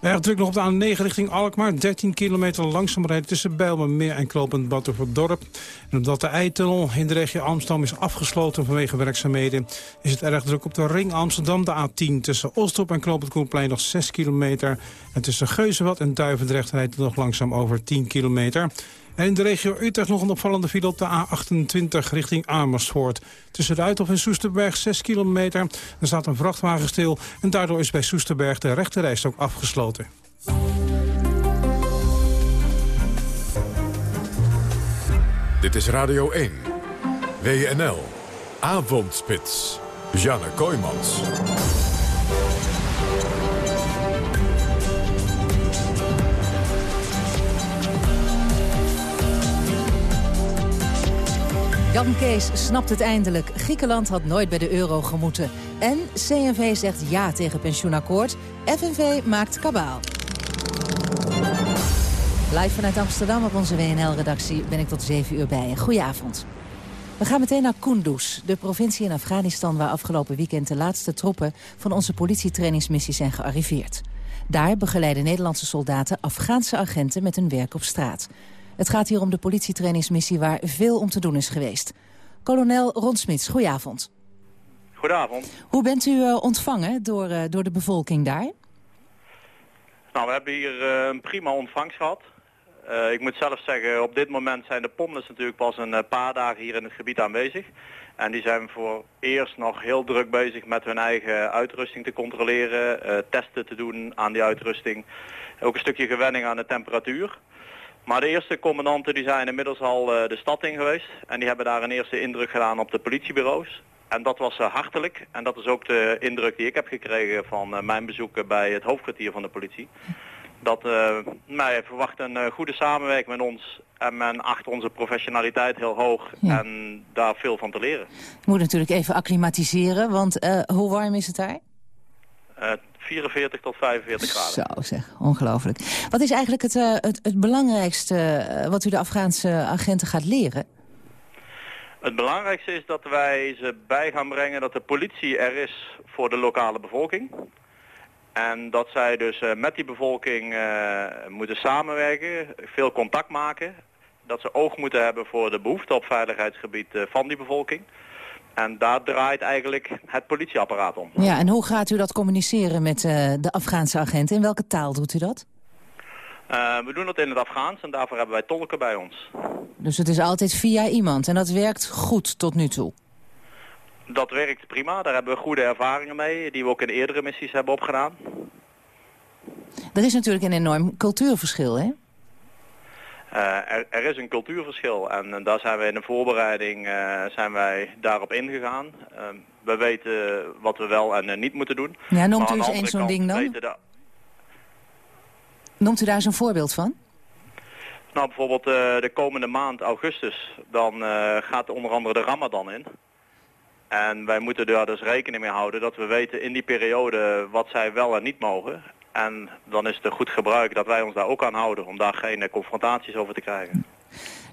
Erg druk nog op de A9 richting Alkmaar. 13 kilometer langzaam rijden tussen Bijlmermeer en Klopend Battenverdorp. En omdat de Eitunnel in de regio Amsterdam is afgesloten vanwege werkzaamheden... is het erg druk op de ring Amsterdam, de A10. Tussen Oostop en Klopend Koenplein nog 6 kilometer. En tussen Geuzenwad en Duivendrecht rijdt het nog langzaam over 10 kilometer. En in de regio Utrecht nog een opvallende file op de A28 richting Amersfoort. Tussen Uithof en Soesterberg 6 kilometer. Er staat een vrachtwagen stil en daardoor is bij Soesterberg de rechterrijstok afgesloten. Dit is Radio 1. WNL. Avondspits. Janne Kooijmans. Jan Kees snapt het eindelijk. Griekenland had nooit bij de euro gemoeten. En CNV zegt ja tegen pensioenakkoord. FNV maakt kabaal. Live vanuit Amsterdam op onze WNL-redactie ben ik tot 7 uur bij. Goedenavond. We gaan meteen naar Kunduz, de provincie in Afghanistan... waar afgelopen weekend de laatste troepen van onze politietrainingsmissie zijn gearriveerd. Daar begeleiden Nederlandse soldaten Afghaanse agenten met hun werk op straat. Het gaat hier om de politietrainingsmissie waar veel om te doen is geweest. Kolonel Rondsmits, goedenavond. Goedenavond. Hoe bent u uh, ontvangen door, uh, door de bevolking daar? Nou, we hebben hier uh, een prima ontvangst gehad. ik moet zelf zeggen, op dit moment zijn de pommes natuurlijk pas een paar dagen hier in het gebied aanwezig. En die zijn voor eerst nog heel druk bezig met hun eigen uitrusting te controleren, testen te doen aan die uitrusting. Ook een stukje gewenning aan de temperatuur. Maar de eerste commandanten die zijn inmiddels al uh, de stad in geweest. En die hebben daar een eerste indruk gedaan op de politiebureaus. En dat was uh, hartelijk. En dat is ook de indruk die ik heb gekregen van uh, mijn bezoeken bij het hoofdkwartier van de politie. Dat, uh, wij verwachten een goede samenwerking met ons en men acht onze professionaliteit heel hoog en daar veel van te leren. Je moet natuurlijk even acclimatiseren, want uh, hoe warm is het daar? Uh, 44 tot 45 graden. Zo zeg, ongelooflijk. Wat is eigenlijk het, uh, het, het, belangrijkste wat u de Afghaanse agenten gaat leren? Het belangrijkste is dat wij ze bij gaan brengen dat de politie er is voor de lokale bevolking. En dat zij dus uh, met die bevolking uh, moeten samenwerken, veel contact maken. Dat ze oog moeten hebben voor de behoefte op veiligheidsgebied van die bevolking. En daar draait eigenlijk het politieapparaat om. Ja, en hoe gaat u dat communiceren met de Afghaanse agenten? In welke taal doet u dat? we doen dat in het Afghaans en daarvoor hebben wij tolken bij ons. Dus het is altijd via iemand en dat werkt goed tot nu toe? Dat werkt prima, daar hebben we goede ervaringen mee, die we ook in eerdere missies hebben opgedaan. Er is natuurlijk een enorm cultuurverschil, hè? Uh, er, er, is een cultuurverschil en, en, daar zijn we in de voorbereiding uh, zijn wij daarop ingegaan. Uh, we weten wat we wel en niet moeten doen. Ja, noemt u eens een zo'n ding dan? Noemt u daar eens een voorbeeld van? Nou, bijvoorbeeld de komende maand, augustus, dan gaat onder andere de Ramadan in. En wij moeten daar dus rekening mee houden dat we weten in die periode wat zij wel en niet mogen. En dan is het goed gebruik dat wij ons daar ook aan houden om daar geen confrontaties over te krijgen.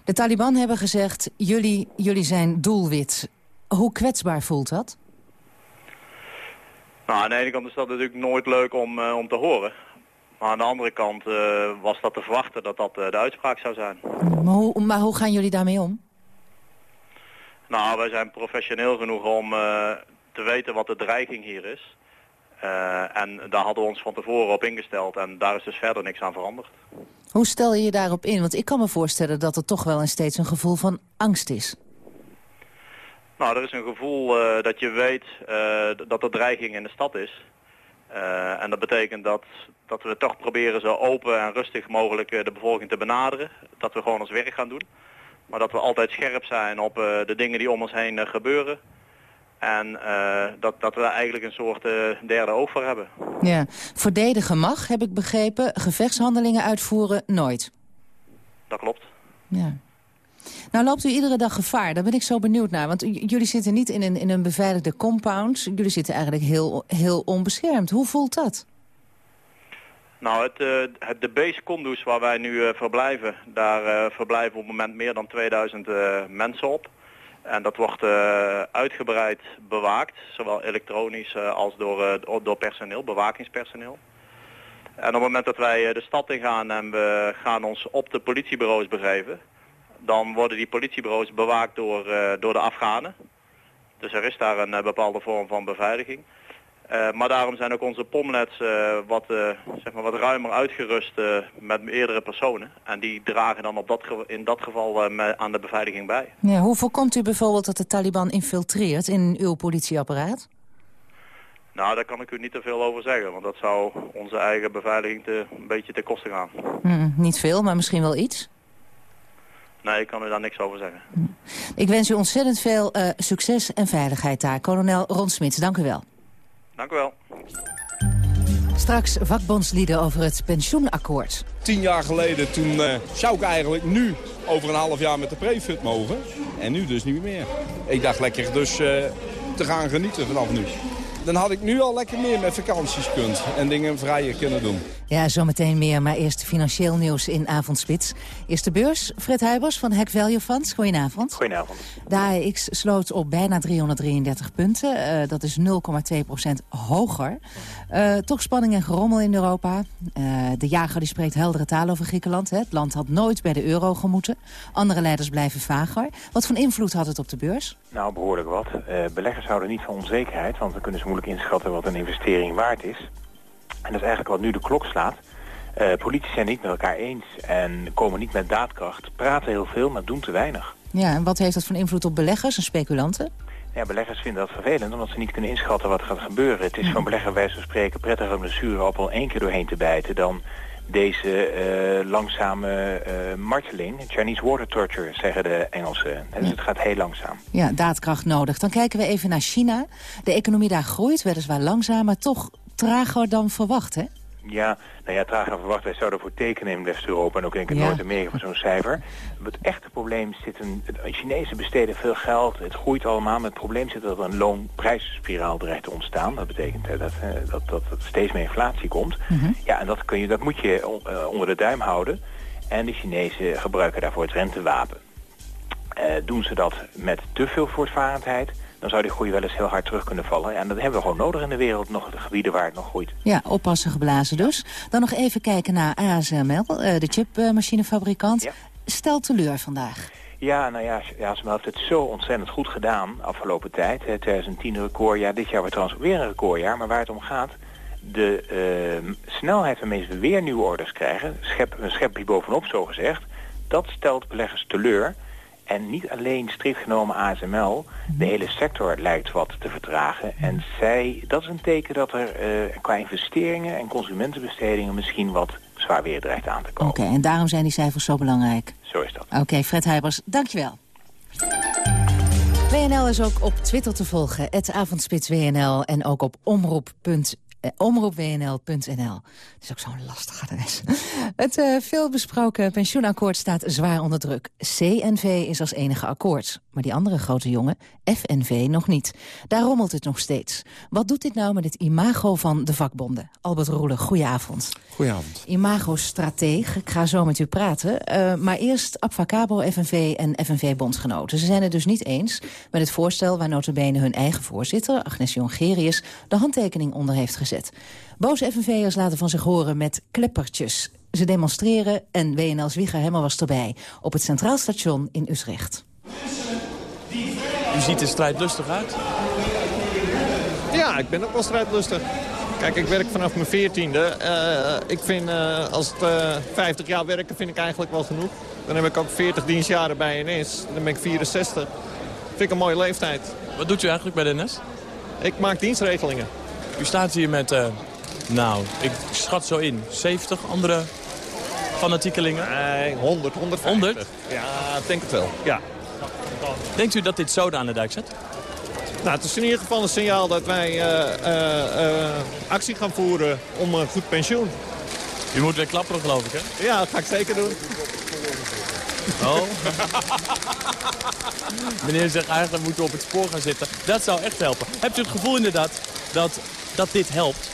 De Taliban hebben gezegd, jullie, jullie zijn doelwit. Hoe kwetsbaar voelt dat? Nou, aan de ene kant is dat natuurlijk nooit leuk om, uh, om te horen. Maar aan de andere kant uh, was dat te verwachten dat dat uh, de uitspraak zou zijn. Maar hoe, maar hoe gaan jullie daarmee om? Nou, wij zijn professioneel genoeg om te weten wat de dreiging hier is. Uh, en daar hadden we ons van tevoren op ingesteld en daar is dus verder niks aan veranderd. Hoe stel je je daarop in? Want ik kan me voorstellen dat er toch wel een steeds een gevoel van angst is. Nou, er is een gevoel uh, dat je weet dat er dreiging in de stad is. en dat betekent dat, dat we toch proberen zo open en rustig mogelijk de bevolking te benaderen. Dat we gewoon ons werk gaan doen. Maar dat we altijd scherp zijn op de dingen die om ons heen gebeuren. En uh, dat, dat we daar eigenlijk een soort derde oog voor hebben. Ja, verdedigen mag, heb ik begrepen. Gevechtshandelingen uitvoeren, nooit. Dat klopt. Ja. Nou loopt u iedere dag gevaar, daar ben ik zo benieuwd naar. Want jullie zitten niet in een, in een beveiligde compound. Jullie zitten eigenlijk heel, heel onbeschermd. Hoe voelt dat? Nou, het, uh, het, de base Kunduz waar wij nu verblijven, daar verblijven op het moment meer dan 2000 mensen op. En dat wordt uitgebreid bewaakt, zowel elektronisch als door, door personeel, bewakingspersoneel. En op het moment dat wij de stad ingaan en we gaan ons op de politiebureaus begeven, dan worden die politiebureaus bewaakt door, door de Afghanen. Dus er is daar een bepaalde vorm van beveiliging. Uh, maar daarom zijn ook onze pomlets uh, wat, uh, zeg maar wat ruimer uitgerust met meerdere personen. En die dragen dan op dat in dat geval aan de beveiliging bij. Ja, hoe voorkomt u bijvoorbeeld dat de Taliban infiltreert in uw politieapparaat? Nou, daar kan ik u niet te veel over zeggen. Want dat zou onze eigen beveiliging te, een beetje ten koste gaan. Mm, niet veel, maar misschien wel iets? Nee, ik kan u daar niks over zeggen. Mm. Ik wens u ontzettend veel succes en veiligheid daar. Kolonel Ron Smits, dank u wel. Dank u wel. Straks vakbondslieden over het pensioenakkoord. Tien jaar geleden, toen uh, zou ik eigenlijk nu over een half jaar met de prefut mogen. En nu dus niet meer. Ik dacht lekker dus uh, te gaan genieten vanaf nu dan had ik nu al lekker meer met vakanties kunt en dingen vrijer kunnen doen. Ja, zometeen meer, maar eerst financieel nieuws in Avondspits. Eerst de beurs, Fred Huibers van Hack Value Funds. Goedenavond. Goedenavond. De AEX sloot op bijna 333 punten. Uh, dat is 0,2% hoger. Uh, toch spanning en gerommel in Europa. Uh, de jager die spreekt heldere taal over Griekenland. Hè. Het land had nooit bij de euro gemoeten. Andere leiders blijven vager. Wat voor invloed had het op de beurs? Nou, behoorlijk wat. beleggers houden niet van onzekerheid, want dan kunnen ze moeilijk inschatten wat een investering waard is. En dat is eigenlijk wat nu de klok slaat. Uh, politici zijn niet met elkaar eens en komen niet met daadkracht. Praten heel veel, maar doen te weinig. Ja, en wat heeft dat voor invloed op beleggers en speculanten? Ja, beleggers vinden dat vervelend, omdat ze niet kunnen inschatten wat gaat gebeuren. Het is een belegger bij van spreken prettiger om de zure appel één keer doorheen te bijten... dan deze uh, langzame uh, marteling, Chinese water torture, zeggen de Engelsen. Dus ja. het gaat heel langzaam. Ja, daadkracht nodig. Dan kijken we even naar China. De economie daar groeit, weliswaar langzaam, maar toch trager dan verwacht, hè? Ja, nou ja, trager dan verwacht. Wij zouden voor tekenen in West-Europa en ook in Ja. Noord-Amerika van zo'n cijfer. Het echte probleem zit in... De Chinezen besteden veel geld, het groeit allemaal. Maar het probleem zit dat er een loonprijsspiraal dreigt te ontstaan. Dat betekent eh, dat, dat, dat er steeds meer inflatie komt. Ja, en dat, kun je, dat moet je on- eh, onder de duim houden. En de Chinezen gebruiken daarvoor het rentewapen. Eh, doen ze dat met te veel voortvarendheid... dan zou die groei wel eens heel hard terug kunnen vallen. En dat hebben we gewoon nodig in de wereld, nog de gebieden waar het nog groeit. Ja, oppassen geblazen dus. Dan nog even kijken naar ASML, eh, de chipmachinefabrikant. Stel teleur vandaag. Ja, nou ja, ASML heeft het zo ontzettend goed gedaan afgelopen tijd. Hè, 2010 een recordjaar, dit jaar wordt trouwens weer een recordjaar. Maar waar het om gaat, de eh, snelheid waarmee we weer nieuwe orders krijgen... Schep, een schepje bovenop zo gezegd, dat stelt beleggers teleur... En niet alleen strikt genomen ASML, de hele sector lijkt wat te vertragen. En zij, dat is een teken dat er eh, qua investeringen en consumentenbestedingen misschien wat zwaar weer dreigt aan te komen. Oké, en daarom zijn die cijfers zo belangrijk. Zo is dat. Oké, Fred Heibers, dankjewel. WNL is ook op Twitter te volgen, het avondspits WNL en ook op omroep. Eh, omroepwnl.nl. Het is ook zo'n lastig adres. Het eh, veelbesproken pensioenakkoord staat zwaar onder druk. CNV is als enige akkoord. Maar die andere grote jongen, FNV, nog niet. Daar rommelt het nog steeds. Wat doet dit nou met het imago van de vakbonden? Albert Roelen, goedenavond. Goedenavond. Imago-strateeg, ik ga zo met u praten. Eh, maar eerst Abfacabo, FNV en FNV-bondgenoten. Ze zijn het dus niet eens met het voorstel... waar notabene hun eigen voorzitter, Agnes Jongerius... de handtekening onder heeft gezet. Boze FNV'ers laten van zich horen met kleppertjes. Ze demonstreren en WNL's Wieger Hemmer was erbij... op het Centraal Station in Utrecht. U ziet er strijdlustig uit. Ja, ik ben ook wel strijdlustig. Kijk, ik werk vanaf mijn veertiende. Eh ik vind, eh, als het eh 50 jaar werken, vind ik eigenlijk wel genoeg. Dan heb ik ook 40 dienstjaren bij NS. Dan ben ik 64. Vind ik een mooie leeftijd. Wat doet u eigenlijk bij de NS? Ik maak dienstregelingen. U staat hier met, eh, nou, ik schat zo in, 70 andere fanatiekelingen? Nee, 100, 150. 100? Ja, ik denk het wel. Ja. Denkt u dat dit zoden aan de dijk zet? Nou, het is in ieder geval een signaal dat wij eh, eh, eh, actie gaan voeren om een goed pensioen. U moet weer klapperen, geloof ik, hè? Ja, dat ga ik zeker doen. Oh. [laughs] Meneer zegt eigenlijk moeten we op het spoor gaan zitten. Dat zou echt helpen. Hebt u het gevoel inderdaad dat, dat dit helpt?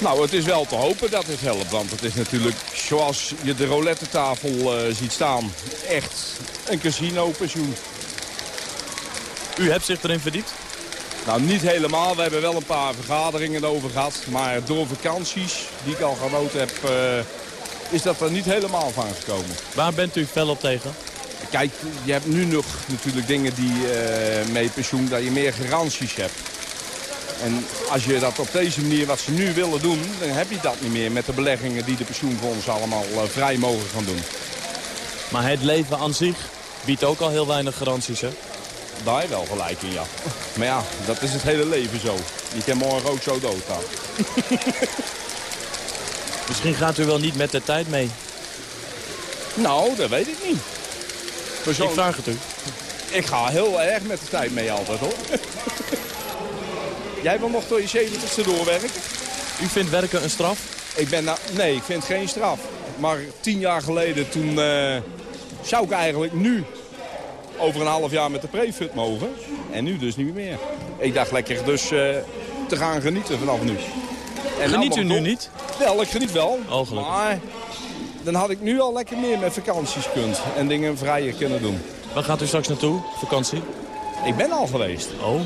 Nou, het is wel te hopen dat het helpt. Want het is natuurlijk, zoals je de roulette tafel eh, ziet staan, echt een casino-pensioen. U hebt zich erin verdiept? Nou, niet helemaal. We hebben wel een paar vergaderingen over gehad. Maar door vakanties die ik al genoten heb, eh, is dat er niet helemaal van gekomen. Waar bent u fel op tegen? Kijk, je hebt nu nog natuurlijk dingen die eh mee pensioen, dat je meer garanties hebt. En als je dat op deze manier, wat ze nu willen doen, dan heb je dat niet meer met de beleggingen die de pensioenfondsen allemaal eh, vrij mogen gaan doen. Maar het leven aan zich biedt ook al heel weinig garanties, hè? Daar heb je wel gelijk in, ja. Maar ja, dat is het hele leven zo. Je kan morgen ook zo doodgaan. [laughs] Misschien gaat u wel niet met de tijd mee. Nou, dat weet ik niet. Ik vraag het u. Ik ga heel erg met de tijd mee altijd, hoor. Jij wil nog tot je 70ste doorwerken? U vindt werken een straf? Ik ben nou, nee, ik vind het geen straf. Maar tien jaar geleden, toen eh, zou ik eigenlijk nu over een half jaar met de prefut mogen. En nu dus niet meer. Ik dacht lekker dus eh, te gaan genieten vanaf nu. En Geniet nou u nu niet? Wel, ik geniet wel. Oh. Maar dan had ik nu al lekker meer met vakanties kunt. En dingen vrijer kunnen doen. Waar gaat u straks naartoe? Vakantie? Ik ben al geweest. Oh.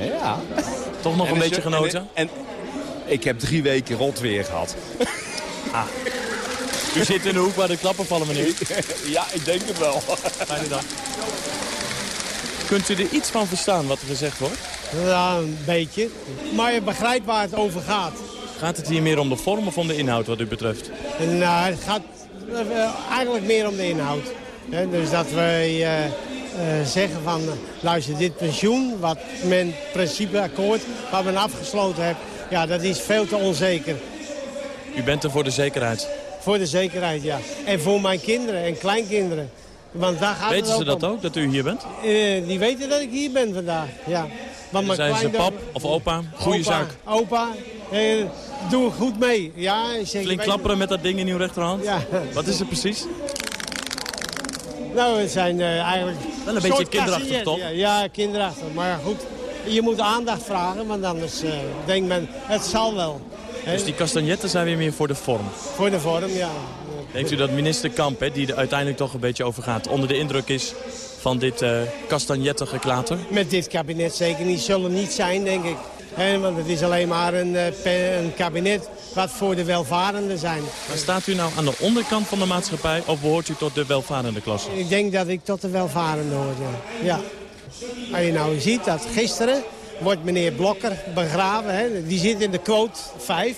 Ja. Toch nog En een beetje genoten? En, en ik heb drie weken rot weer gehad. Ah. U zit in de hoek waar de klappen vallen, meneer. [laughs] ja, ik denk het wel. Fijne dag. Kunt u er iets van verstaan wat er gezegd wordt? Ja, een beetje. Maar je begrijpt waar het over gaat. Gaat het hier meer om de vorm of om de inhoud wat u betreft? Nou, het gaat eh, eigenlijk meer om de inhoud. Hè, dus dat wij eh, eh, zeggen van, luister, dit pensioen, wat men principeakkoord, wat men afgesloten heeft, ja, dat is veel te onzeker. U bent er voor de zekerheid. Voor de zekerheid, ja. En voor mijn kinderen en kleinkinderen. Want daar gaat Weten het ze dat om. ook, dat u hier bent? Eh, die weten dat ik hier ben vandaag, ja. Want mijn Zijn ze pap of opa? Goeie Opa, zaak. Opa, eh, doe goed mee. Ja, zeg, Flink klapperen met dat ding in uw rechterhand? Ja. Wat is het precies? Nou, het zijn eh, eigenlijk... Wel een beetje kinderachtig, toch? Ja, ja, kinderachtig. Maar goed, je moet aandacht vragen, want anders eh, denkt men, het zal wel. Dus die castagnetten zijn weer meer voor de vorm. Voor de vorm, ja. Denkt u dat minister Kamp, hè, die er uiteindelijk toch een beetje over gaat... onder de indruk is van dit uh, klater? Met dit kabinet zeker niet. Zullen niet zijn, denk ik. Hè, want het is alleen maar een, eh, een kabinet wat voor de welvarenden zijn. Maar staat u nou aan de onderkant van de maatschappij... of behoort u tot de welvarende klasse? Ik denk dat ik tot de welvarenden hoor, ja. ja. Als je nou ziet dat gisteren wordt meneer Blokker begraven. Hè? Die zit in de quote 5.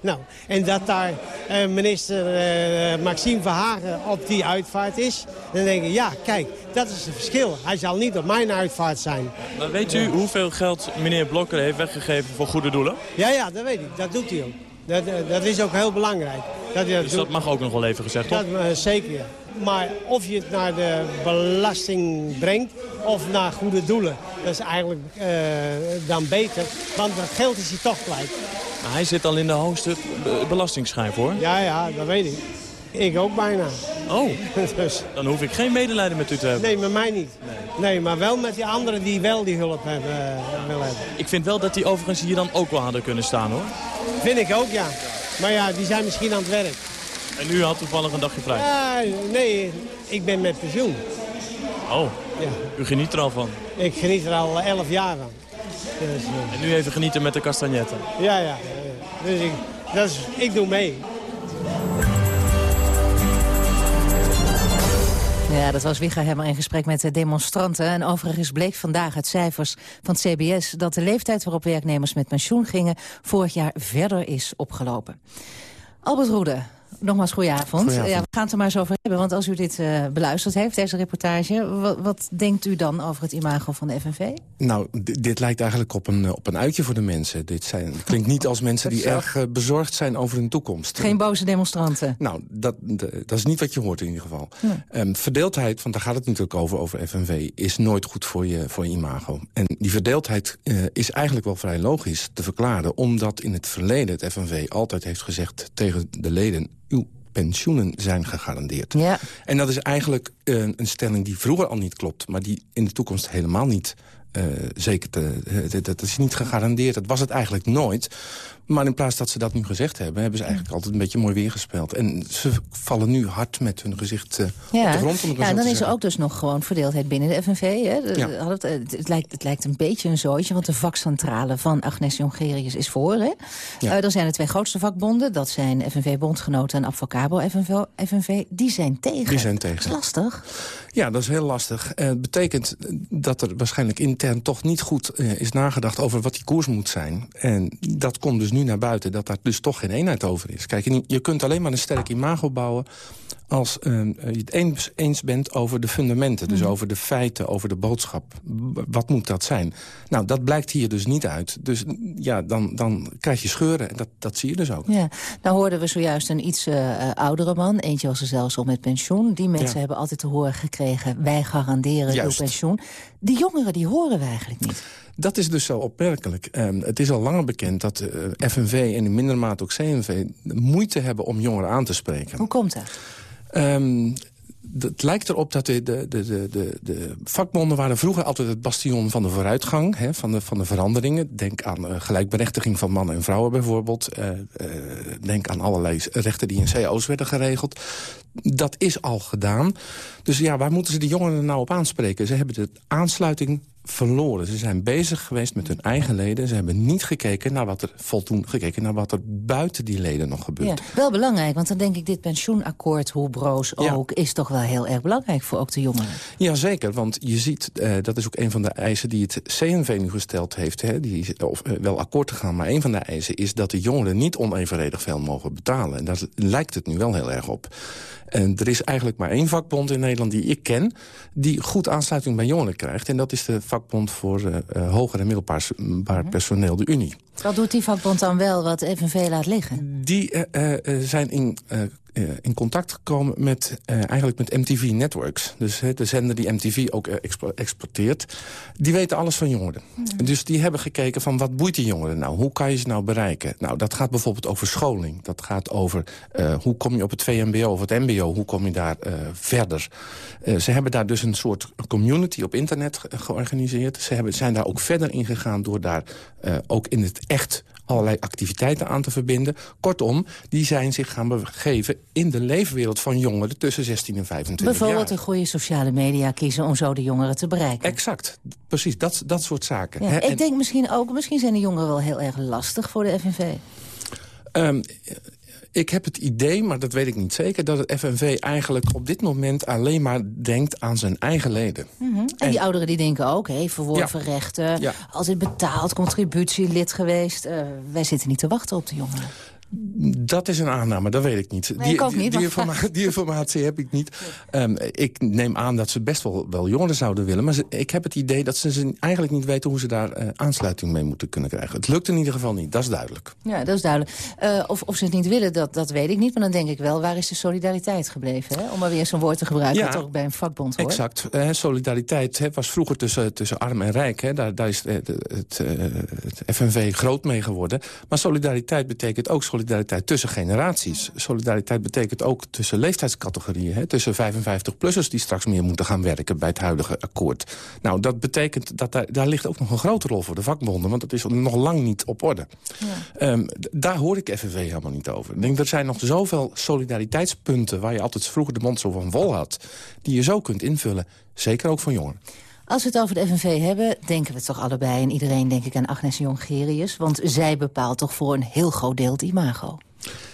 Nou, en dat daar eh, minister eh, Maxime Verhagen op die uitvaart is. Dan denk ik, ja, kijk, dat is het verschil. Hij zal niet op mijn uitvaart zijn. Maar weet u hoeveel geld meneer Blokker heeft weggegeven voor goede doelen? Ja, ja, dat weet ik. Dat doet hij ook. Dat, eh, dat is ook heel belangrijk. Dat dat Dus doet. dat mag ook nog wel even gezegd, toch? Dat, zeker, ja. Maar of je het naar de belasting brengt of naar goede doelen, dat is eigenlijk eh, dan beter. Want dat geld is hij toch kwijt. Maar hij zit al in de hoogste be- belastingschijf, hoor. Ja, ja, dat weet ik. Ik ook bijna. Oh, [laughs] dus, dan hoef ik geen medelijden met u te hebben. nee, met mij niet. Nee. maar wel met die anderen die wel die hulp hebben, eh, willen hebben. Ik vind wel dat die overigens hier dan ook wel hadden kunnen staan, hoor. Vind ik ook, ja. Maar ja, die zijn misschien aan het werk. En u had toevallig een dagje vrij. Ja, nee, ik ben met pensioen. Oh, Ja. u geniet er al van. Ik geniet er al elf jaar van. Dus, eh, En nu even genieten met de castagnetten. Ja, ja. Dus ik, dat is, ik doe mee. Ja, dat was Wigger in gesprek met de demonstranten. En overigens bleek vandaag uit cijfers van het CBS... dat de leeftijd waarop werknemers met pensioen gingen... vorig jaar verder is opgelopen. Albert Roede, nogmaals goedenavond. Goedenavond. Ja, we gaan het er maar eens over hebben, want als u dit eh, beluisterd heeft, deze reportage... Wat, wat denkt u dan over het imago van de FNV? Nou, dit lijkt eigenlijk op een, op een uitje voor de mensen. Dit zijn, het klinkt niet als mensen die erg eh, bezorgd zijn over hun toekomst. Geen boze demonstranten. Nou, dat, dat is niet wat je hoort in ieder geval. Nee. Ehm, verdeeldheid, want daar gaat het natuurlijk over, over FNV... is nooit goed voor je, voor je imago. En die verdeeldheid eh, is eigenlijk wel vrij logisch te verklaren... omdat in het verleden het FNV altijd heeft gezegd tegen de leden... uw pensioenen zijn gegarandeerd. Ja. En dat is eigenlijk eh, een stelling die vroeger al niet klopt... maar die in de toekomst helemaal niet eh, zeker te, eh, dat- is niet gegarandeerd. Dat was het eigenlijk nooit. Maar in plaats dat ze dat nu gezegd hebben... hebben ze eigenlijk altijd een beetje mooi weergespeeld. En ze vallen nu hard met hun gezicht eh, op de grond. Om het maar ja en dan is er ook dus nog gewoon verdeeldheid binnen de FNV. Hè? De- Ja. het, het, lijkt, het lijkt een beetje een zooitje, want de vakcentrale van Agnes Jongerius is voor. Hè? Ja. Dan zijn de twee grootste vakbonden, dat zijn FNV-bondgenoten en Advocabo FNV, FNV, die zijn tegen. Die zijn tegen. Dat is lastig. Ja, dat is heel lastig. Eh, Het betekent dat er waarschijnlijk intern toch niet goed eh, is nagedacht... over wat die koers moet zijn. En dat komt dus nu naar buiten, dat daar dus toch geen eenheid over is. Kijk, je kunt alleen maar een sterk imago bouwen... als eh, je het eens, eens bent over de fundamenten. Dus over de feiten, over de boodschap. B- Wat moet dat zijn? Nou, dat blijkt hier dus niet uit. Dus ja, dan, dan krijg je scheuren. En dat, dat zie je dus ook. Ja, nou hoorden we zojuist een iets eh, eh, oudere man. Eentje was er zelfs al met pensioen. Die mensen Ja. hebben altijd te horen gekregen... wij garanderen Juist. uw pensioen. Die jongeren die horen we eigenlijk niet. Dat is dus zo opmerkelijk. Ehm, het is al langer bekend dat FNV en in mindere mate ook CNV... moeite hebben om jongeren aan te spreken. Hoe komt dat? Ehm, het lijkt erop dat de, de, de, de, de, de vakbonden waren vroeger altijd het bastion van de vooruitgang, hè, van, de, van de veranderingen. Denk aan eh, gelijkberechtiging van mannen en vrouwen bijvoorbeeld. Eh, eh, denk aan allerlei rechten die in cao's werden geregeld. Dat is al gedaan. Dus ja, waar moeten ze de jongeren nou op aanspreken? Ze hebben de aansluiting verloren. Ze zijn bezig geweest met hun eigen leden. Ze hebben niet gekeken naar wat er voldoen, gekeken naar wat er buiten die leden nog gebeurt. Ja, wel belangrijk, want dan denk ik dit pensioenakkoord, hoe broos Ja. ook... is toch wel heel erg belangrijk voor ook de jongeren. Jazeker, want je ziet, eh, dat is ook een van de eisen die het CNV nu gesteld heeft. Hè, die of, eh, wel akkoord te gaan, maar een van de eisen is dat de jongeren niet onevenredig veel mogen betalen. En daar lijkt het nu wel heel erg op. En er is eigenlijk maar één vakbond in Nederland die ik ken... die goed aansluiting bij jongeren krijgt. En dat is de vakbond voor eh, eh, hoger en middelbaar Mhm. personeel, de Unie. Wat doet die vakbond dan wel wat FNV laat liggen? Die eh, eh, zijn in, eh, eh, in contact gekomen met, eh, eigenlijk met MTV Networks. Dus de zender die MTV ook exporteert. Die weten alles van jongeren. Dus die hebben gekeken van wat boeit die jongeren nou? Hoe kan je ze nou bereiken? Nou, dat gaat bijvoorbeeld over scholing. Dat gaat over hoe kom je op het VMBO of het MBO? Hoe kom je daar verder? ze hebben daar dus een soort community op internet georganiseerd. Ze hebben, zijn daar ook verder in gegaan door daar ook in het echt allerlei activiteiten aan te verbinden. Kortom, die zijn zich gaan begeven in de leefwereld van jongeren tussen 16 en 25 Bijvoorbeeld een goede sociale media kiezen om zo de jongeren te bereiken. Exact, precies, dat, dat soort zaken. Ja, ik denk misschien ook, misschien zijn de jongeren wel heel erg lastig voor de FNV. Um, ik heb het idee, maar dat weet ik niet zeker... dat het FNV eigenlijk op dit moment alleen maar denkt aan zijn eigen leden. Mhm. en, die ouderen die denken ook, hey, verworven rechten... Ja. altijd betaald, contributielid geweest. Uh, wij zitten niet te wachten op de jongeren. Dat is een aanname, dat weet ik niet. Nee, die, ik ook niet. Die, die, [laughs] informatie, heb ik niet. Um, ik neem aan dat ze best wel, wel jongeren zouden willen. Maar ik heb het idee dat ze eigenlijk niet weten... hoe ze daar uh, aansluiting mee moeten kunnen krijgen. Het lukt in ieder geval niet, dat is duidelijk. Ja, dat is duidelijk. Uh, of, of ze het niet willen, dat, dat weet ik niet. Maar dan denk ik wel, waar is de solidariteit gebleven? Hè? Om maar weer zo'n woord te gebruiken ja, dat ook bij een vakbond hoort. Exact. Uh, solidariteit hè, was vroeger tussen, tussen arm en rijk. Hè. Daar, daar is het, het, het FNV groot mee geworden. Maar solidariteit betekent ook solidariteit tussen generaties. Solidariteit betekent ook tussen leeftijdscategorieën. Hè? Tussen 55-plussers die straks meer moeten gaan werken bij het huidige akkoord. Nou, dat betekent dat daar, daar ligt ook nog een grote rol voor de vakbonden. Want dat is nog lang niet op orde. Ja. Um, daar hoor ik FNV helemaal niet over. Ik denk, er zijn nog zoveel solidariteitspunten... waar je altijd vroeger de mond zo van vol had... die je zo kunt invullen. Zeker ook van jongeren. Als we het over de FNV hebben, denken we toch allebei... en iedereen denk ik aan Agnes Jongerius... want zij bepaalt toch voor een heel groot deel het imago.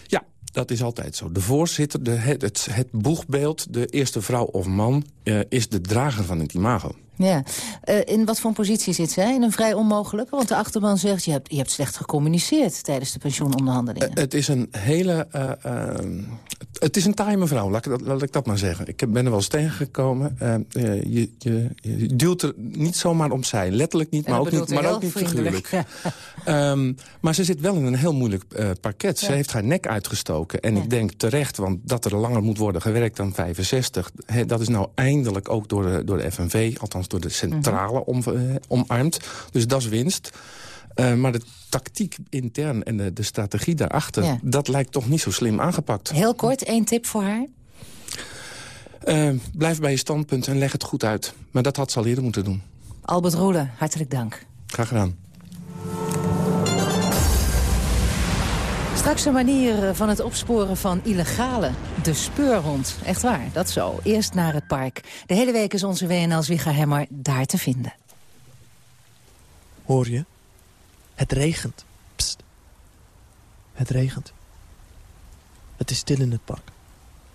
Ja, dat is altijd zo. De voorzitter, de, het, het, het boegbeeld, de eerste vrouw of man... Uh, is de drager van het imago. Ja. Uh, in wat voor positie zit zij? In een vrij onmogelijke? Want de achterban zegt, je hebt, je hebt slecht gecommuniceerd... tijdens de pensioenonderhandelingen. Uh, het is een hele... het is een taaie mevrouw, laat ik, dat, laat ik dat maar zeggen. Ik ben er wel eens tegengekomen. je, je, je, duwt er niet zomaar omzij. Letterlijk niet, maar ook niet, maar ook niet figuurlijk. um, [laughs] maar ze zit wel in een heel moeilijk parket. Ja. Ze heeft haar nek uitgestoken. En ja. ik denk terecht, want dat er langer moet worden gewerkt dan 65... He, dat is nou eindelijk ook door de, door de FNV... althans door de centrale om, uh, omarmd. Dus dat is winst. Uh, maar de tactiek intern en de, de strategie daarachter... Ja. dat lijkt toch niet zo slim aangepakt. Heel kort, één tip voor haar? Uh, blijf bij je standpunt en leg het goed uit. Maar dat had ze al eerder moeten doen. Albert Roelen, hartelijk dank. Graag gedaan. Straks een manier van het opsporen van illegale. De speurhond. Echt waar, dat zo. Eerst naar het park. De hele week is onze WNL's Wigga Hemmer daar te vinden. Hoor je? Het regent. Het regent. Het is stil in het park.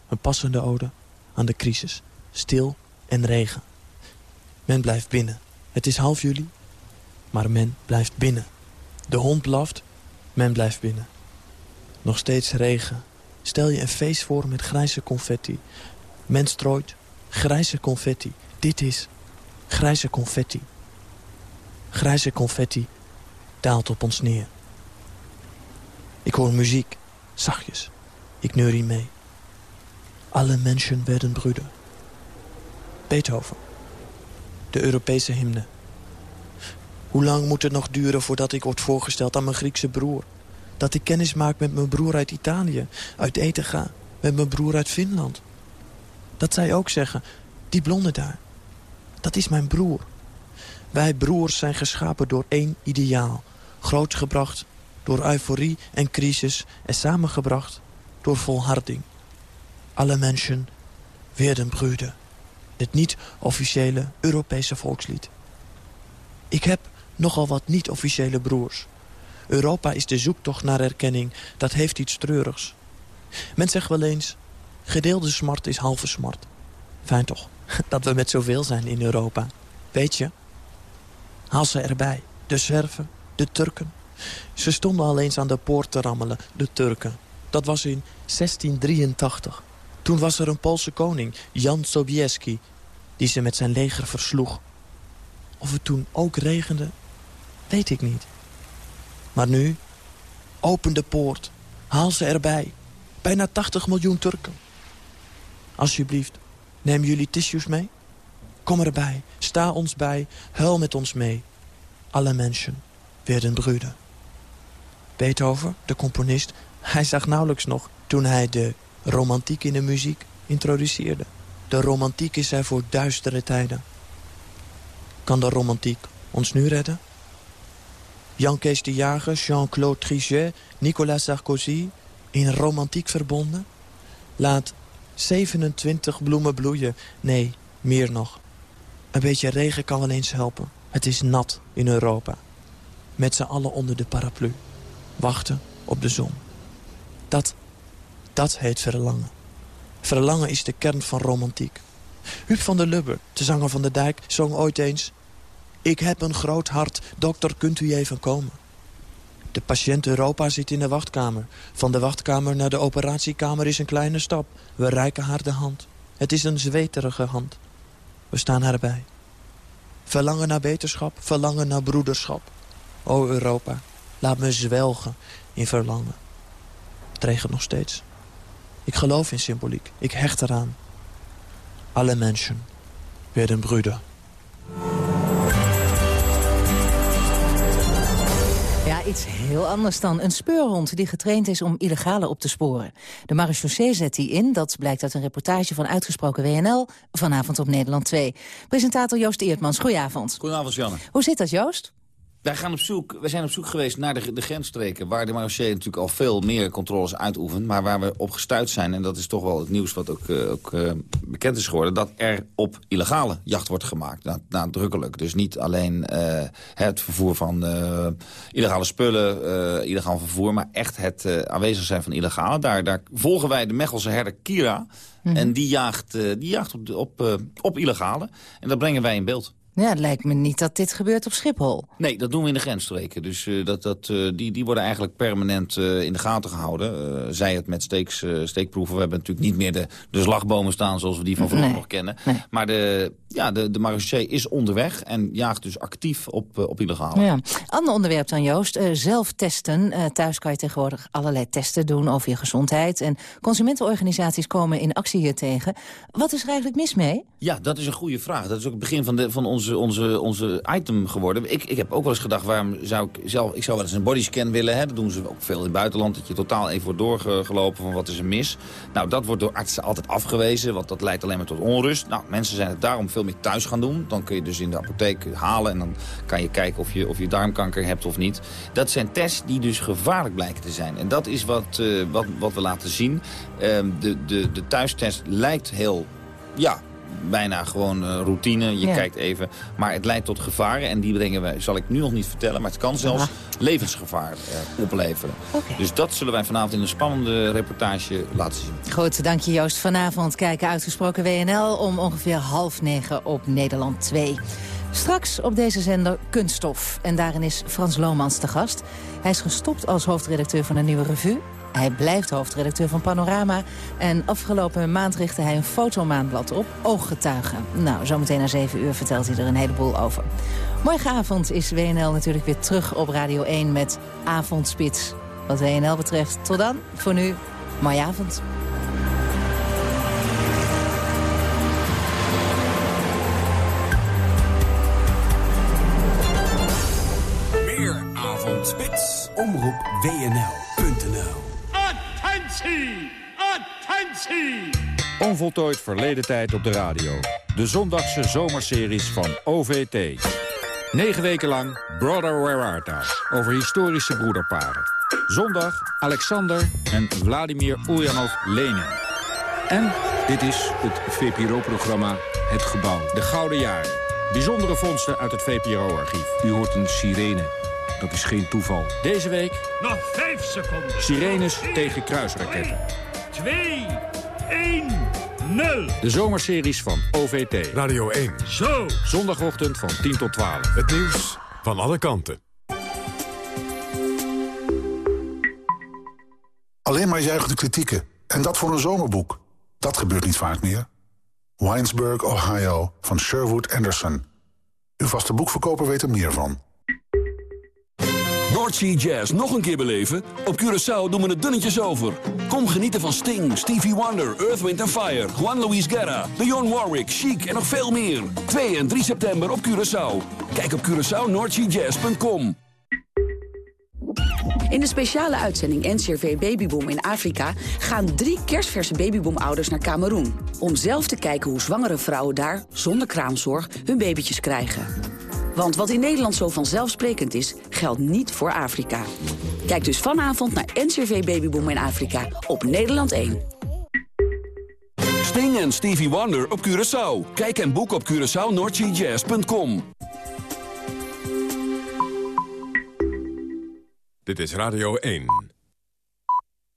Een passende ode aan de crisis. Stil en regen. Men blijft binnen. Het is half juli, maar men blijft binnen. De hond blaft, men blijft binnen. Nog steeds regen. Stel je een feest voor met grijze confetti. Men strooit grijze confetti. Dit is grijze confetti. Grijze confetti daalt op ons neer. Ik hoor muziek, zachtjes. Ik neurie mee. Alle mensen werden broeder. Beethoven. De Europese hymne. Hoe lang moet het nog duren voordat ik word voorgesteld aan mijn Griekse broer? Dat ik kennis maak met mijn broer uit Italië. Uit eten ga. Met mijn broer uit Finland. Dat zij ook zeggen. Die blonde daar. Dat is mijn broer. Wij broers zijn geschapen door één ideaal. Grootgebracht door euforie en crisis. En samengebracht door volharding. Alle mensen werden broeder. Het niet-officiële Europese volkslied. Ik heb nogal wat niet-officiële broers. Europa is de zoektocht naar erkenning. Dat heeft iets treurigs. Men zegt wel eens, gedeelde smart is halve smart. Fijn toch, [laughs] dat we met zoveel zijn in Europa. Weet je? Haal ze erbij. De Zwerven, de Turken. Ze stonden al eens aan de poort te rammelen, de Turken. Dat was in 1683. Toen was er een Poolse koning, Jan Sobieski... die ze met zijn leger versloeg. Of het toen ook regende, weet ik niet. Maar nu, open de poort, haal ze erbij. Bijna 80 miljoen Turken. Alsjeblieft, neem jullie tissues mee. Kom erbij, sta ons bij, huil met ons mee. Alle mensen werden broeden. Beethoven, de componist, hij zag nauwelijks nog... toen hij de romantiek in de muziek introduceerde. De romantiek is er voor duistere tijden. Kan de romantiek ons nu redden? Jan Kees de Jager, Jean-Claude Trichet, Nicolas Sarkozy... in romantiek verbonden? Laat 27 bloemen bloeien. Nee, meer nog. Een beetje regen kan wel eens helpen. Het is nat in Europa. Met z'n allen onder de paraplu. Wachten op de zon. Dat, dat heet verlangen. Verlangen is de kern van romantiek. Huub van der Lubbe, de zanger van de Dijk, zong ooit eens... Ik heb een groot hart, dokter, kunt u even komen? De patiënt Europa zit in de wachtkamer. Van de wachtkamer naar de operatiekamer is een kleine stap. We reiken haar de hand. Het is een zweterige hand. We staan haar bij. Verlangen naar beterschap, verlangen naar broederschap. O Europa, laat me zwelgen in verlangen. Het regent nog steeds. Ik geloof in symboliek. Ik hecht eraan. Alle mensen werden broeder. Iets heel anders dan een speurhond die getraind is om illegale op te sporen. De marechaussee zet die in, dat blijkt uit een reportage van Uitgesproken WNL... vanavond op Nederland 2. Presentator Joost Eertmans, goedenavond. Goedenavond, Janne. Hoe zit dat, Joost? Wij, gaan op zoek, wij zijn op zoek geweest naar de, de grensstreken... waar de marechaussee natuurlijk al veel meer controles uitoefent... maar waar we op gestuurd zijn, en dat is toch wel het nieuws wat ook, uh, ook uh, bekend is geworden... dat er op illegale jacht wordt gemaakt, nadrukkelijk. Dus niet alleen uh, het vervoer van illegale spullen, illegaal vervoer... maar echt het aanwezig zijn van illegale. Daar, daar volgen wij de Mechelse herder Kira... Mm -hmm. En die jaagt, die jaagt op, op, op illegale. En dat brengen wij in beeld. Ja, het lijkt me niet dat dit gebeurt op Schiphol. Nee, dat doen we in de grensstreken. Dus uh, dat, dat, uh, die, die worden eigenlijk permanent uh, in de gaten gehouden. zij het met steeks, steekproeven. We hebben natuurlijk niet meer de, de slagbomen staan zoals we die van vroeger nee. nog kennen. Nee. Maar de, ja, de, de marechaussee is onderweg en jaagt dus actief op, op illegale. Ja. Ander onderwerp dan Joost. zelf testen. thuis kan je tegenwoordig allerlei testen doen over je gezondheid. En consumentenorganisaties komen in actie hier tegen. Wat is er eigenlijk mis mee? Ja, dat is een goede vraag. Dat is ook het begin van, de, van onze, onze, onze item geworden. Ik, ik heb ook wel eens gedacht, waarom zou ik zelf... Ik zou wel eens een bodyscan willen. Hè? Dat doen ze ook veel in het buitenland. Dat je totaal even wordt doorgelopen van wat is er mis. Nou, dat wordt door artsen altijd afgewezen. Want dat leidt alleen maar tot onrust. Nou, mensen zijn het daarom veel meer thuis gaan doen. Dan kun je dus in de apotheek halen. En dan kan je kijken of je, of je darmkanker hebt of niet. Dat zijn tests die dus gevaarlijk blijken te zijn. En dat is wat, uh, wat, wat we laten zien. Uh, de, de, de thuistest lijkt heel... Ja, bijna gewoon uh, routine. Je ja. kijkt even. Maar het leidt tot gevaren. En die brengen wij, zal ik nu nog niet vertellen. Maar het kan zelfs ja. levensgevaar uh, opleveren. Okay. Dus dat zullen wij vanavond in een spannende reportage laten zien. Goed, dank je Joost. Vanavond kijken uitgesproken WNL om ongeveer half negen op Nederland 2. Straks op deze zender Kunststof. En daarin is Frans Lomans te gast. Hij is gestopt als hoofdredacteur van een nieuwe revue. Hij blijft hoofdredacteur van Panorama. En afgelopen maand richtte hij een fotomaandblad op, Ooggetuigen. Nou, zometeen na 7 uur vertelt hij er een heleboel over. Morgenavond is WNL natuurlijk weer terug op Radio 1 met Avondspits. Wat WNL betreft, tot dan. Voor nu, mooie avond. Meer Avondspits. Omroep WNL.nl Attentie! Attentie! Onvoltooid verleden tijd op de radio. De zondagse zomerseries van OVT. Negen weken lang Brother Where? Over historische broederparen. Zondag Alexander en Vladimir Ulyanov Lenin. En dit is het VPRO-programma Het Gebouw. De Gouden Jaren. Bijzondere vondsten uit het VPRO-archief. U hoort een sirene. Dat is geen toeval. Deze week... Nog vijf seconden. Sirenes tegen kruisraketten. 2, 1, 0. De zomerseries van OVT. Radio 1. Zo. Zondagochtend van 10 tot 12. Het nieuws van alle kanten. Alleen maar juichende kritieken. En dat voor een zomerboek. Dat gebeurt niet vaak meer. Winesburg, Ohio, van Sherwood Anderson. Uw vaste boekverkoper weet er meer van. Noordsea Jazz nog een keer beleven? Op Curaçao doen we het dunnetjes over. Kom genieten van Sting, Stevie Wonder, Earth, Wind Fire... Juan Luis Guerra, Dionne Warwick, Chic en nog veel meer. 2 en 3 september op Curaçao. Kijk op CuraçaoNordSeaJazz.com. In de speciale uitzending NCRV Babyboom in Afrika... gaan drie kerstverse babyboomouders naar Cameroen... om zelf te kijken hoe zwangere vrouwen daar, zonder kraamzorg, hun babytjes krijgen. Want wat in Nederland zo vanzelfsprekend is, geldt niet voor Afrika. Kijk dus vanavond naar NCRV Babyboom in Afrika op Nederland 1. Sting en Stevie Wonder op Curaçao. Kijk en boek op CuraçaoNordSeaJazz.com. Dit is Radio 1.